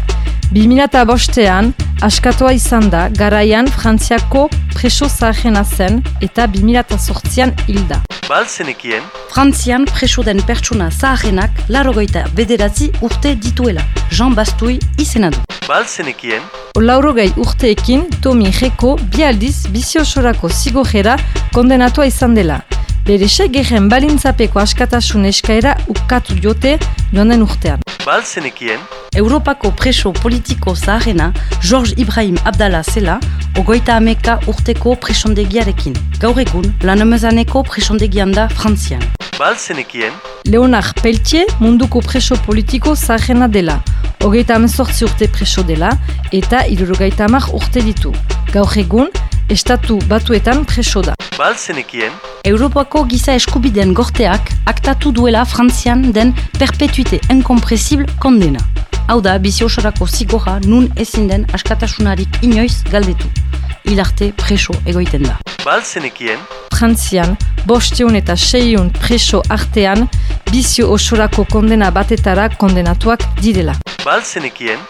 2000 bostean, askatoa izan da, garaian Frantziako preso zahena zen eta 2008an hilda. Balzenekien? Frantzian preso den pertsuna zaharenak larogeita bederatzi urte dituela. Jean Bastui izena du. Balzenekien? Laurogei urteekin, Tomi Reko bialdiz biziosorako zigojera kondenatua izan dela. Bere segeren balintzapeko askatasun eskaera ukatu jote joan urtean. Balzenekien? Europako preso politiko zaharena George Ibrahim Abdala zela, ogoita ameka urteko presondegiarekin. Gaur egun, lan emezaneko presondegian da Frantzian. Balzenekien? Leonard Peltier munduko preso politiko zaharena dela. Ogeita amezortzi urte preso dela eta irurogeita amak urte ditu. Gaur egun, estatu batuetan preso da. Balzenekien? Europako giza eskubideen gorteak aktatu duela Frantzian den perpetuite enkompresible kondena. Hau da, biziosarako zigorra nun ezin den askatasunarik inoiz galdetu. Ilarte preso egoiten da. Balzenekien? Frantzian, bosteun eta seiun preso artean, bizio osorako kondena batetara kondenatuak direla. Balzenekien?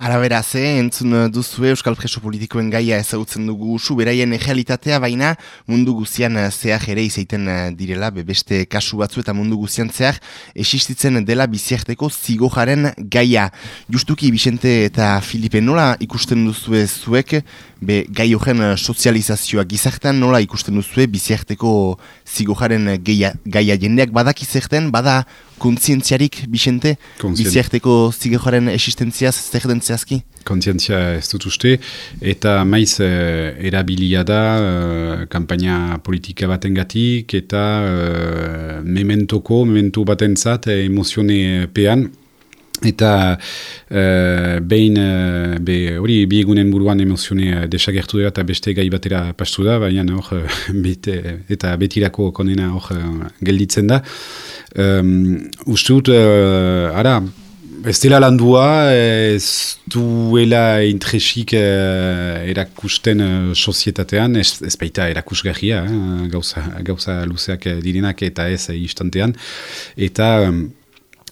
Arabera ze, entzun duzu Euskal Preso Politikoen gaia ezagutzen dugu usu, beraien realitatea baina mundu guzian zehar ere izaiten direla, beste kasu batzu eta mundu guzian zehar existitzen dela biziarteko zigojaren gaia. Justuki Vicente eta Filipe nola ikusten duzu zuek, be gai horren sozializazioa gizartan nola ikusten duzu biziarteko zigojaren gaia, gaia jendeak? Badakizerten, bada kontzientziarik, Bixente, biziarteko zigejaren existentziaz, zer den zehazki? Kontzientzia ez dut uste, eta maiz eh, erabilia da eh, kampaina politika baten eta eh, mementoko, memento baten zat, eh, emozione pean, eta uh, behin uh, hori bi egunen buruan emozione desagertu dira eta beste gai batera pastu da, baina hor *laughs* eta betirako konena hor gelditzen da. Um, uste dut, uh, ara, ez dela landua, ez duela intresik uh, erakusten uh, sozietatean, ez, ez baita erakusgarria, eh, gauza, gauza luzeak direnak eta ez uh, istantean, eta um,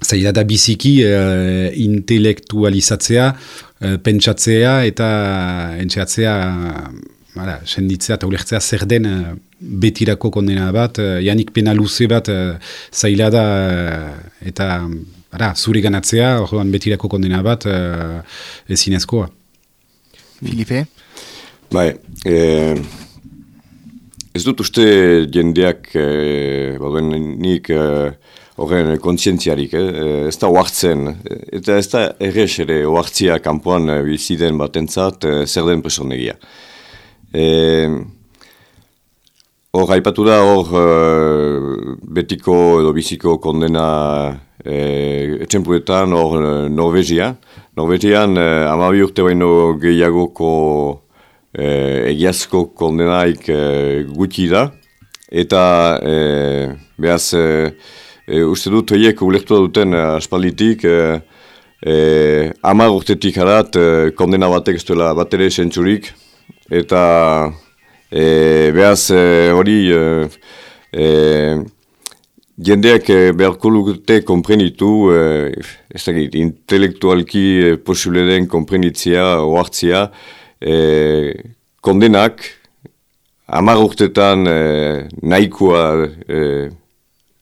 zaila da biziki uh, intelektualizatzea, uh, pentsatzea eta entxeatzea bara, senditzea eta ulertzea zer den uh, betirako kondena bat, uh, janik pena luze bat uh, zaila da eta bara, zuri ganatzea, orduan betirako kondena bat uh, ezinezkoa. Filipe? Bai, eh, ez dut uste jendeak, eh, nik horren kontzientziarik, eh? ez da oartzen, eta ez da errez ere oartzia kanpoan eh, biziden batentzat eh, zer den presonegia. Hor, haipatu da hor betiko edo biziko kondena e, etxempuetan hor Norvegia. Norvegian amabi urte baino gehiagoko egiazko kondenaik gutxi da, eta behaz e, uste dut horiek ulektu duten uh, aspalditik, e, e, amar urtetik harat, e, kondena batek ez duela bat ere sentzurik, eta e, behaz hori e, e, jendeak e, beharko lukute komprenitu, e, ez da intelektualki e, posible den komprenitzia, oartzia, e, kondenak, amar urtetan e, nahikoa e,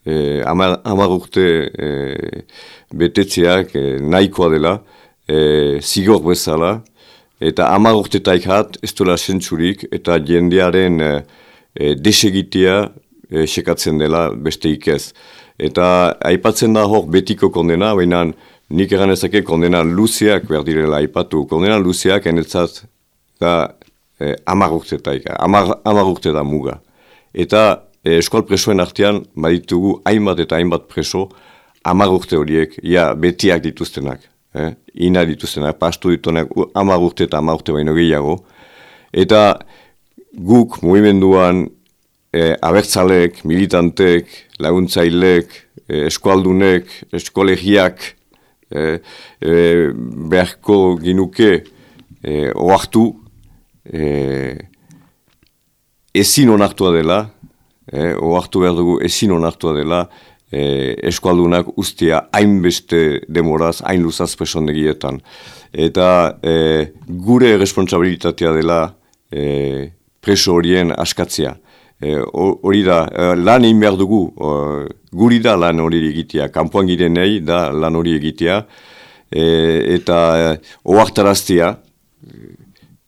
eh, amar urte eh, betetzeak eh, nahikoa dela, eh, zigor bezala, eta amar urte hat ez dola sentzurik, eta jendearen eh, desegitea eh, sekatzen dela beste ikez. Eta aipatzen da hor betiko kondena, baina nik egan ezake kondena luzeak behar direla aipatu. Kondena luzeak enetzat da eh, amar urte amar urte da muga. Eta e, eskual presoen artean baditugu hainbat eta hainbat preso amar urte horiek, ia betiak dituztenak, eh? ina dituztenak, pastu dituenak amar urte eta amar urte baino gehiago. Eta guk, mugimenduan, e, abertzalek, militantek, laguntzailek, e, eskualdunek, eskolegiak, e, e, beharko ginuke e, oartu, e, ezin onartua dela, eh, oartu behar dugu ezin onartua dela eh, eskualdunak ustea hainbeste demoraz, hain luzaz presondegietan. Eta eh, gure responsabilitatea dela eh, preso horien askatzea. Eh, hori da, eh, lan egin behar dugu, eh, guri da lan hori egitea, kanpoan girenei da lan hori egitea, eh, eta eh, oartaraztea,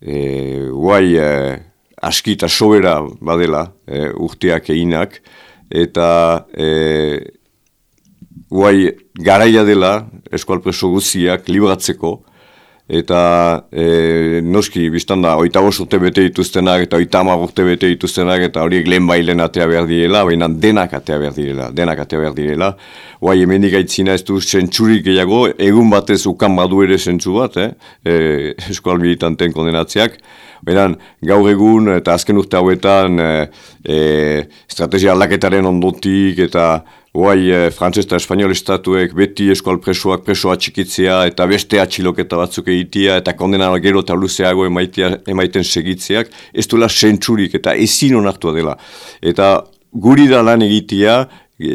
eh, guai, eh, aski eta sobera badela e, urteak eginak, eta e, guai garaia dela eskualpreso guziak libratzeko, eta e, noski biztan da, oita urte bete dituztenak eta oita amar urte bete dituztenak eta horiek lehen bailen atea behar direla, baina denak atea behar direla, denak atea behar direla. Guai, hemen gaitzina ez du zentsurik gehiago, egun batez ukan badu ere zentsu bat, eh? e, eskual militanten kondenatziak, Beran, gaur egun eta azken urte hauetan e, estrategia aldaketaren ondotik eta Guai, e, frantzez eta espanol estatuek beti eskual presoak presoa txikitzea eta beste atxiloketa batzuk egitea eta kondena gero eta luzeago emaitea, emaiten segitzeak, ez duela sentzurik eta ezin onartua dela. Eta guri da lan egitea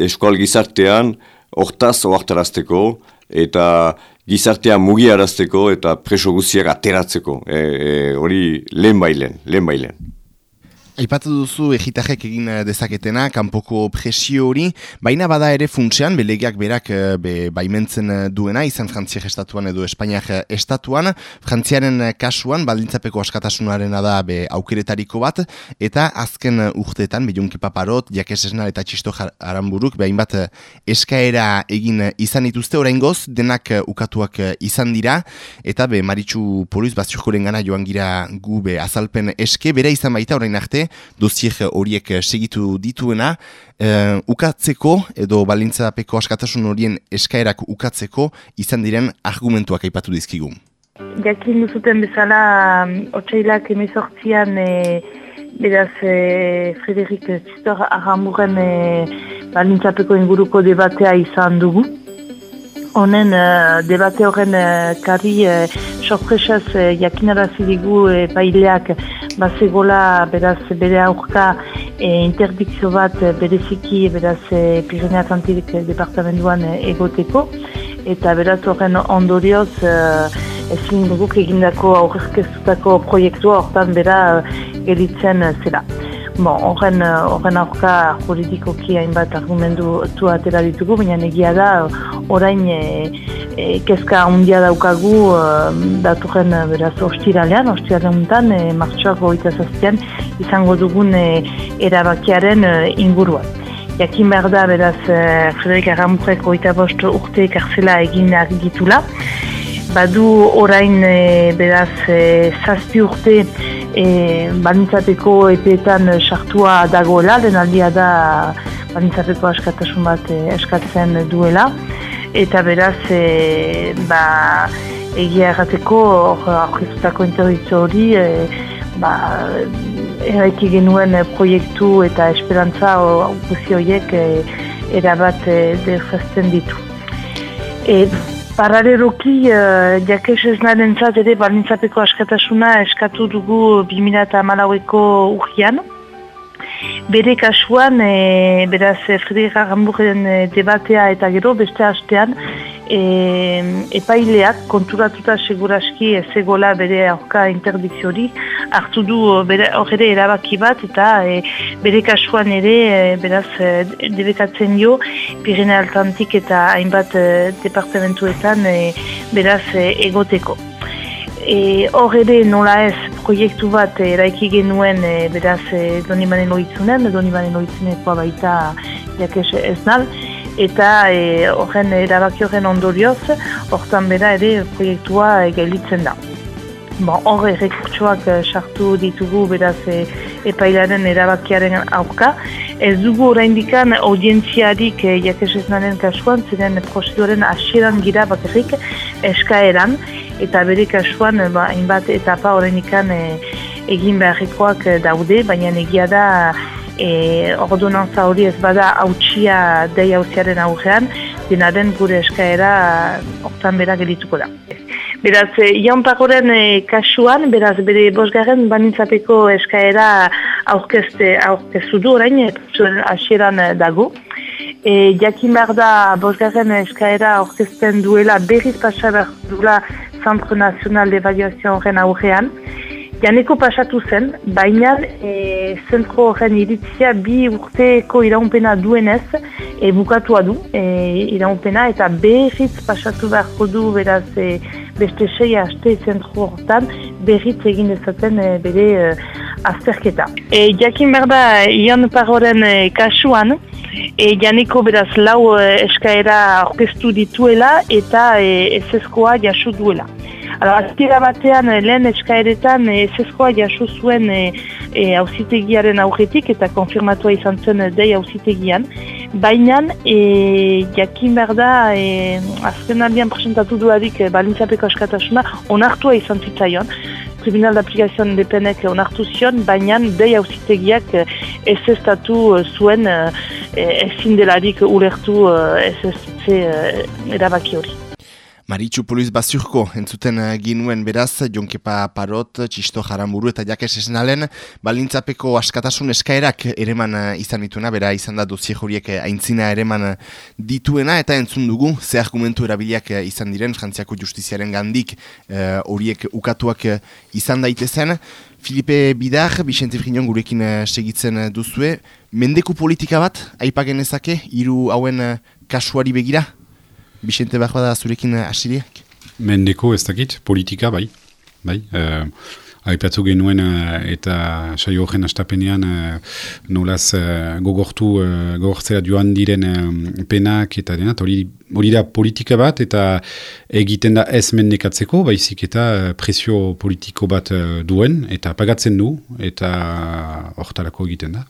eskual gizartean hortaz oartarazteko eta gizartean mugiarazteko eta preso guziak ateratzeko. E, e, hori lehen bailen, lehen bailen. Aipatu duzu egitajek egin eh, dezaketena, kanpoko presio hori, baina bada ere funtsean, belegiak berak eh, be, baimentzen eh, duena, izan Frantziak estatuan edo Espainiak estatuan, Frantziaren kasuan, baldintzapeko askatasunaren da be, aukeretariko bat, eta azken urteetan, bejunki paparot, jakes esnar eta txisto haranburuk, behin bat eskaera egin izan dituzte, orain goz, denak ukatuak izan dira, eta be, maritxu poliz, baziurkoren gana joan gira gu be, azalpen eske, bera izan baita orain arte, dosiek horiek segitu dituena, uh, ukatzeko edo balintzapeko askatasun horien eskaerak ukatzeko izan diren argumentuak aipatu dizkigu. Jakin duzuten bezala, otxailak emezortzian, e, beraz, e, Frederik Zistor ahamuren e, balintzapeko inguruko debatea izan dugu. Honen uh, debate horren uh, karri uh, sorpresaz uh, jakinarazi digu uh, baileak bazegola beraz bere aurka e, interdikzio bat bereziki beraz e, Pirinea Atlantik departamentuan e, egoteko eta beraz horren ondorioz e, ezin duguk egindako aurrezkeztutako proiektua hortan bera gelitzen zela. Bon, horren, horren aurka juridikoki hainbat argumentu atera ditugu, baina egia da orain e, e, kezka handia daukagu e, daturren beraz ostiralean, ostiralean e, martxoak goita zaztian izango dugun e, erabakiaren e, inguruan. Jakin behar da, beraz, Frederik Aramurek goita bost urte karzela egin argitula. Badu orain, beraz, zazpi urte e, banintzateko epeetan sartua dagoela, den aldia da banintzateko askatasun bat e, eskatzen duela. Eta beraz, e, ba, egia errateko, aurkezutako interditzio hori, e, ba, eraiki genuen proiektu eta esperantza guzi horiek e, erabat e, ditu. E, Paraleloki, uh, jakes ez nahen entzat ere balintzapeko askatasuna eskatu dugu 2008ko urgian. Bere kasuan, e, beraz, Frederik Aramburren debatea eta gero, beste hastean, e, epaileak konturatuta seguraski ez egola bere aurka interdikziori hartu du horre erabaki bat eta e, bere kasuan ere e, beraz e, debekatzen jo Pirene Atlantik eta hainbat e, departamentuetan e, beraz e, egoteko. E, hor ere nola ez proiektu bat eraiki genuen e, beraz e, doni manen loitzunen, doni manen loitzunekoa baita jakes ez nal, eta e, horren e, erabaki horren ondorioz, hortan bera ere proiektua egelitzen da. Bon, hor errekurtsoak e, sartu ditugu beraz e, epailaren erabakiaren aurka. Ez dugu oraindikan audientziarik e, jakesesnaren kasuan, ziren prozeduren asieran gira bakarrik eskaeran, eta bere kasuan ba, hainbat etapa oraindikan e, egin beharrikoak daude, baina egia da e, ordonantza hori ez bada hautsia dei hauziaren aurrean, dena den gure eskaera hortan bera gelituko da. Beraz, e, Ian Pagoren e, kasuan, beraz, bere bosgarren banintzapeko eskaera aurkezte, aurkeztu du orain, zuen asieran dago. E, jakin behar da bosgarren eskaera aurkezten duela berriz pasa behar duela Centro Nacional de Evaluazio horren aurrean, Janeko pasatu zen, baina e, zentro horren iritzia bi urteko iraunpena duenez e, bukatua du e, iraunpena eta berriz pasatu beharko du beraz e, beste sei haste zentro horretan berriz egin dezaten e, bere e, azterketa. E, jakin behar da, ion paroren e, kasuan, e, janeko beraz lau e, eskaera orkestu dituela eta e, ez jasu duela. Aztira batean eh, lehen eskaeretan ezezkoa jaso zuen hausitegiaren e, aurretik eta konfirmatua izan zen dei hausitegian. Baina, e, jakin behar da, e, azken aldean presentatu duadik e, balintzapeko askatasuna onartua izan zitzaion. Tribunal d'aplikazioan depenek onartu zion, baina dei hausitegiak ez ez zuen ezin delarik ulertu ez ez erabaki hori. Maritxu Poliz Bazurko entzuten eh, ginuen beraz, Jonkepa Parot, Txisto Jaramburu eta Jakes Esnalen, balintzapeko askatasun eskaerak ereman eh, izan dituna, bera izan da dozie horiek eh, aintzina ereman dituena, eta entzun dugu, ze argumentu erabiliak izan diren, Frantziako justiziaren gandik horiek ukatuak izan daitezen. Filipe Bidar, Bixente Frinion gurekin segitzen duzue, mendeku politika bat, aipagenezake, hiru hauen kasuari begira? Bixente behar da zurekin asiriak? Mendeko ez dakit, politika bai. bai. Uh, Aipatzu genuen uh, eta saio horren astapenean uh, nolaz uh, gogortu, uh, gogortzea joan diren penak eta dena, hori da politika bat eta egiten da ez mendekatzeko, baizik eta presio politiko bat duen eta pagatzen du eta hortarako egiten da.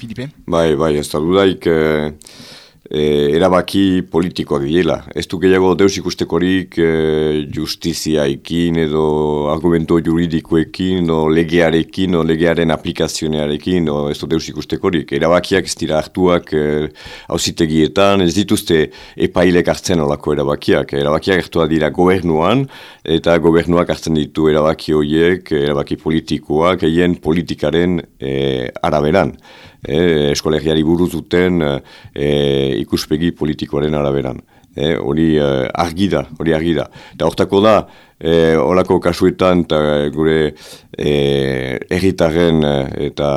Filipe? Bai, bai, ez da dudaik e, erabaki politikoak diela. Ez du gehiago deus ikustekorik e, justiziaikin edo argumento juridikoekin edo legearekin edo legearen aplikazionearekin edo ez du deus ikustekorik. Erabakiak ez dira hartuak hausitegietan, ez dituzte epailek hartzen olako erabakiak. Erabakiak hartua dira gobernuan eta gobernuak hartzen ditu erabaki horiek, erabaki politikoak, egin politikaren e, araberan e, eskolegiari buruz duten e, ikuspegi politikoaren araberan. hori e, argi da, hori argi da. Eta hortako da, e, olako kasuetan eta gure e, erritaren eta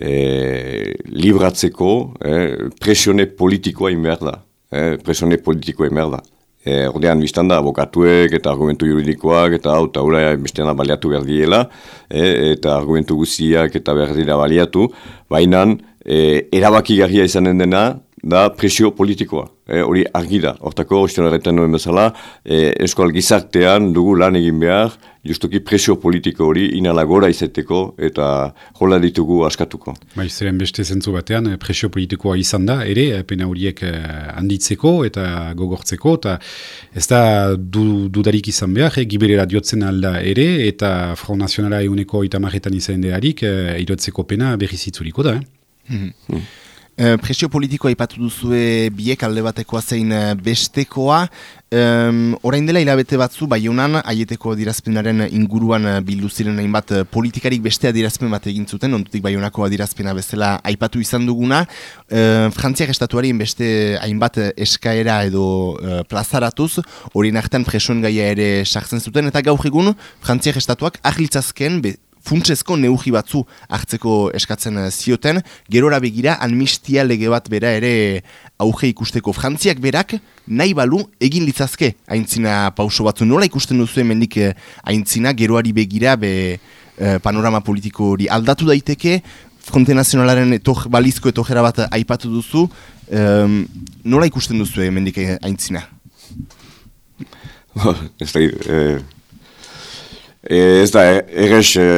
e, libratzeko e, presione politikoa inber da. E, presione politikoa inber da. E, ordean, biztan abokatuek eta argumentu juridikoak eta hau eta hura bestean baliatu behar diela, e, eta argumentu guziak eta behar dira baliatu, baina e, erabaki garria izanen dena, da presio politikoa, e, hori argi da. Hortako, ostion erretan noen bezala, e, eskual gizartean dugu lan egin behar, justuki presio politiko hori inala gora izeteko eta jola ditugu askatuko. Bai, zeren beste zentzu batean, eh, presio politikoa izan da, ere, eh, pena horiek eh, handitzeko eta gogortzeko, eta ez da du, dudarik izan behar, e, giberera diotzen alda ere, eta Front Nazionala eguneko itamarretan izan deharik, e, irotzeko pena berriz itzuliko da. Mm -hmm. Eh, presio politikoa ipatu duzue biek alde batekoa zein eh, bestekoa. Um, orain dela hilabete batzu, bai honan, aieteko dirazpenaren inguruan eh, bildu ziren hainbat politikarik beste adirazpen bat egin zuten, ontutik bai honako adirazpena bezala aipatu izan duguna. Uh, Frantziak estatuarien beste hainbat eskaera edo uh, plazaratuz, horien artean presoen gaia ere sartzen zuten, eta gaur egun Frantziak estatuak ahlitzazken, funtsezko neugi batzu hartzeko eskatzen eh, zioten, gerora begira amnistia lege bat bera ere auge ikusteko frantziak berak nahi balu egin litzazke aintzina pauso batzu. Nola ikusten duzu hemendik eh, aintzina geroari begira be eh, panorama politiko hori aldatu daiteke, Fronte Nazionalaren etor, balizko etojera bat aipatu duzu, um, nola ikusten duzu hemendik aintzina? *laughs* ez da, E, ez da, errex, e,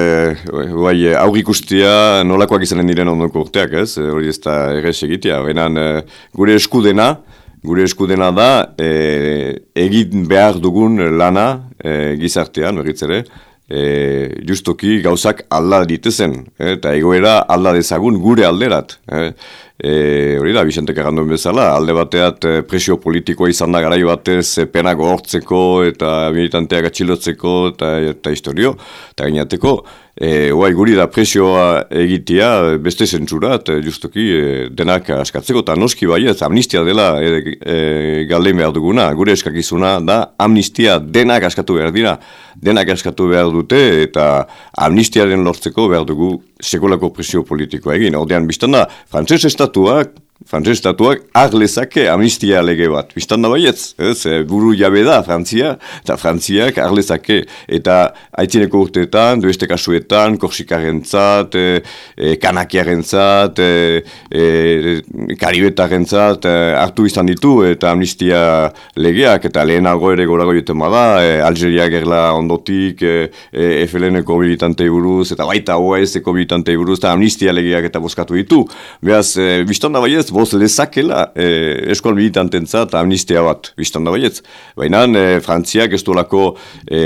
bai, aurrikustia nolakoak izanen diren ondoko urteak, ez? Hori ez da errex egitea. Benan, e, gure eskudena, gure eskudena da, e, egin behar dugun lana e, gizartean, berriz ere, e, justoki gauzak alda ditezen, e, eta egoera alda dezagun gure alderat. E, E, hori da, Vicente Carrandon bezala, alde bateat e, presio politikoa izan da garaio batez e, pena gohortzeko eta militanteak atxilotzeko eta, eta historio, eta gainateko, E, oai, guri da presioa egitea beste zentzurat, justuki e, denak askatzeko, eta noski bai ez amnistia dela e, e, galdein behar duguna, gure eskakizuna da amnistia denak askatu behar dira, denak askatu behar dute, eta amnistiaren lortzeko behar dugu sekolako presio politikoa egin. Ordean, biztan da, frantzes estatuak, Frantzia estatuak arlezake amnistia lege bat. Bistan da baietz, ez, buru jabe da Frantzia, eta Frantziak arlezake. Eta haitzineko urteetan, dueste kasuetan, korsikaren zat, e, e, kanakiaren zat, e, e, karibetaren zat, e, hartu izan ditu, eta amnistia legeak, eta lehenago ere gorago joten bada, e, Algeria gerla ondotik, e, e, FLN-eko militantei buruz, eta baita OAS-eko militantei buruz, eta amnistia legeak eta bozkatu ditu. Beaz, e, bistan da baietz, boz lezakela e, eskual militantentzat eta amnistia bat, biztan da baietz. Baina e, Frantziak ez duelako e,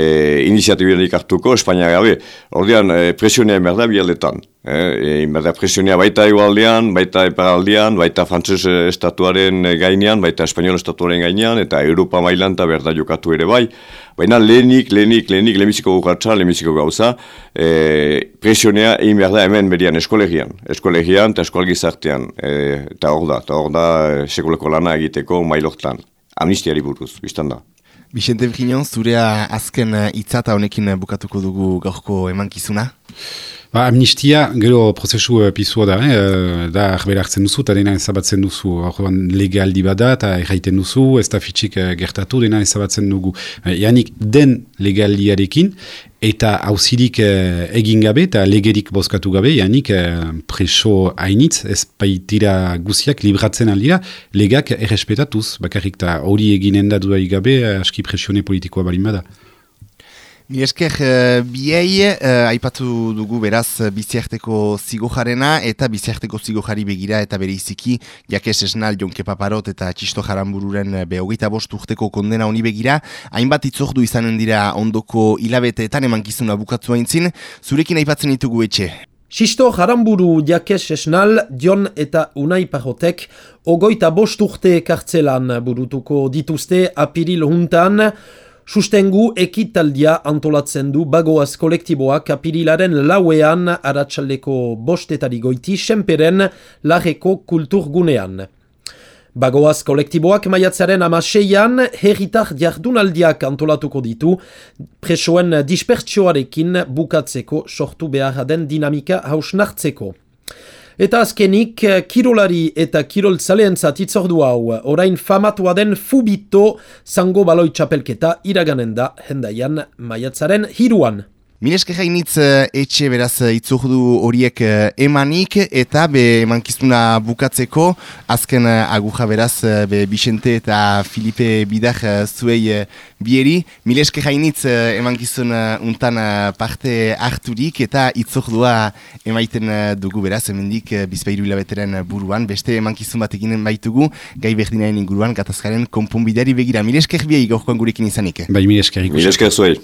iniziatibirik hartuko, Espainia gabe. Ordean, e, presionea merda bialetan. E, e, presionia baita egualdean, baita eparaldean, baita frantzes estatuaren gainean, baita espainol estatuaren gainean, eta Europa mailan eta berda jokatu ere bai. Baina lehenik, lehenik, lehenik, lehenbiziko gukatza, lehenbiziko gauza, e, presionea egin behar da hemen berian eskolegian. Eskolegian eta eskual gizartean. E, eta hor da, eta hor da e, sekuleko lana egiteko mailortan. Amnistiari buruz, biztan da. Vicente Virginon, zurea azken itzata honekin bukatuko dugu gaurko emankizuna? Ba, amnistia, gero prozesu uh, pisua da, eh? da arbera hartzen duzu, eta dena ezabatzen duzu, horrean legaldi bada, eta erraiten duzu, ez da fitxik uh, gertatu, dena ezabatzen dugu. Uh, Janik, den legaldiarekin, eta hauzirik uh, egin gabe, eta legerik bozkatu gabe, janik uh, preso hainitz, ez baitira guziak libratzen aldira, legak errespetatuz, bakarrik, eta hori eginen da dudarik gabe, aski presione politikoa balin bada. Mi esker uh, biei, uh, aipatu dugu beraz biziarteko zigojarena eta biziarteko zigojari begira eta bere iziki jakes esnal jonke paparot eta txisto jaranbururen eh, behogeita bost urteko kondena honi begira, hainbat itzordu izanen dira ondoko hilabeteetan emankizuna bukatzu haintzin, zurekin aipatzen ditugu etxe. Txisto jaramburu jakes esnal, jon eta unai pajotek, ogoita bost urte kartzelan burutuko dituzte apiril juntan, Sustengu ekitaldia antolatzen du bagoaz kolektiboak apirilaren lauean aratsaldeko bostetari goiti senperen lageko kulturgunean. Bagoaz kolektiboak maiatzaren amaseian herritar jardunaldiak antolatuko ditu presoen dispertsioarekin bukatzeko sortu behar den dinamika hausnartzeko. Eta azkenik, kirolari eta kirol zaleen zatitzordu hau, orain famatua den fubito zango baloi txapelketa iraganen da hendaian maiatzaren hiruan. Mileske jainitz eh, etxe beraz eh, itzurdu horiek eh, emanik eta be emankizuna bukatzeko azken aguja beraz be Bixente eta Filipe Bidar zuei bieri. Mileske jainitz emankizun untan parte harturik eta itzurdua emaiten dugu beraz emendik bizpairu hilabeteren buruan. Beste emankizun bat eginen baitugu gai berdinaen inguruan gatazkaren konponbideari begira. Mileske biei gaurkoan gurekin izanik. Bai, mileske Mileske zuei.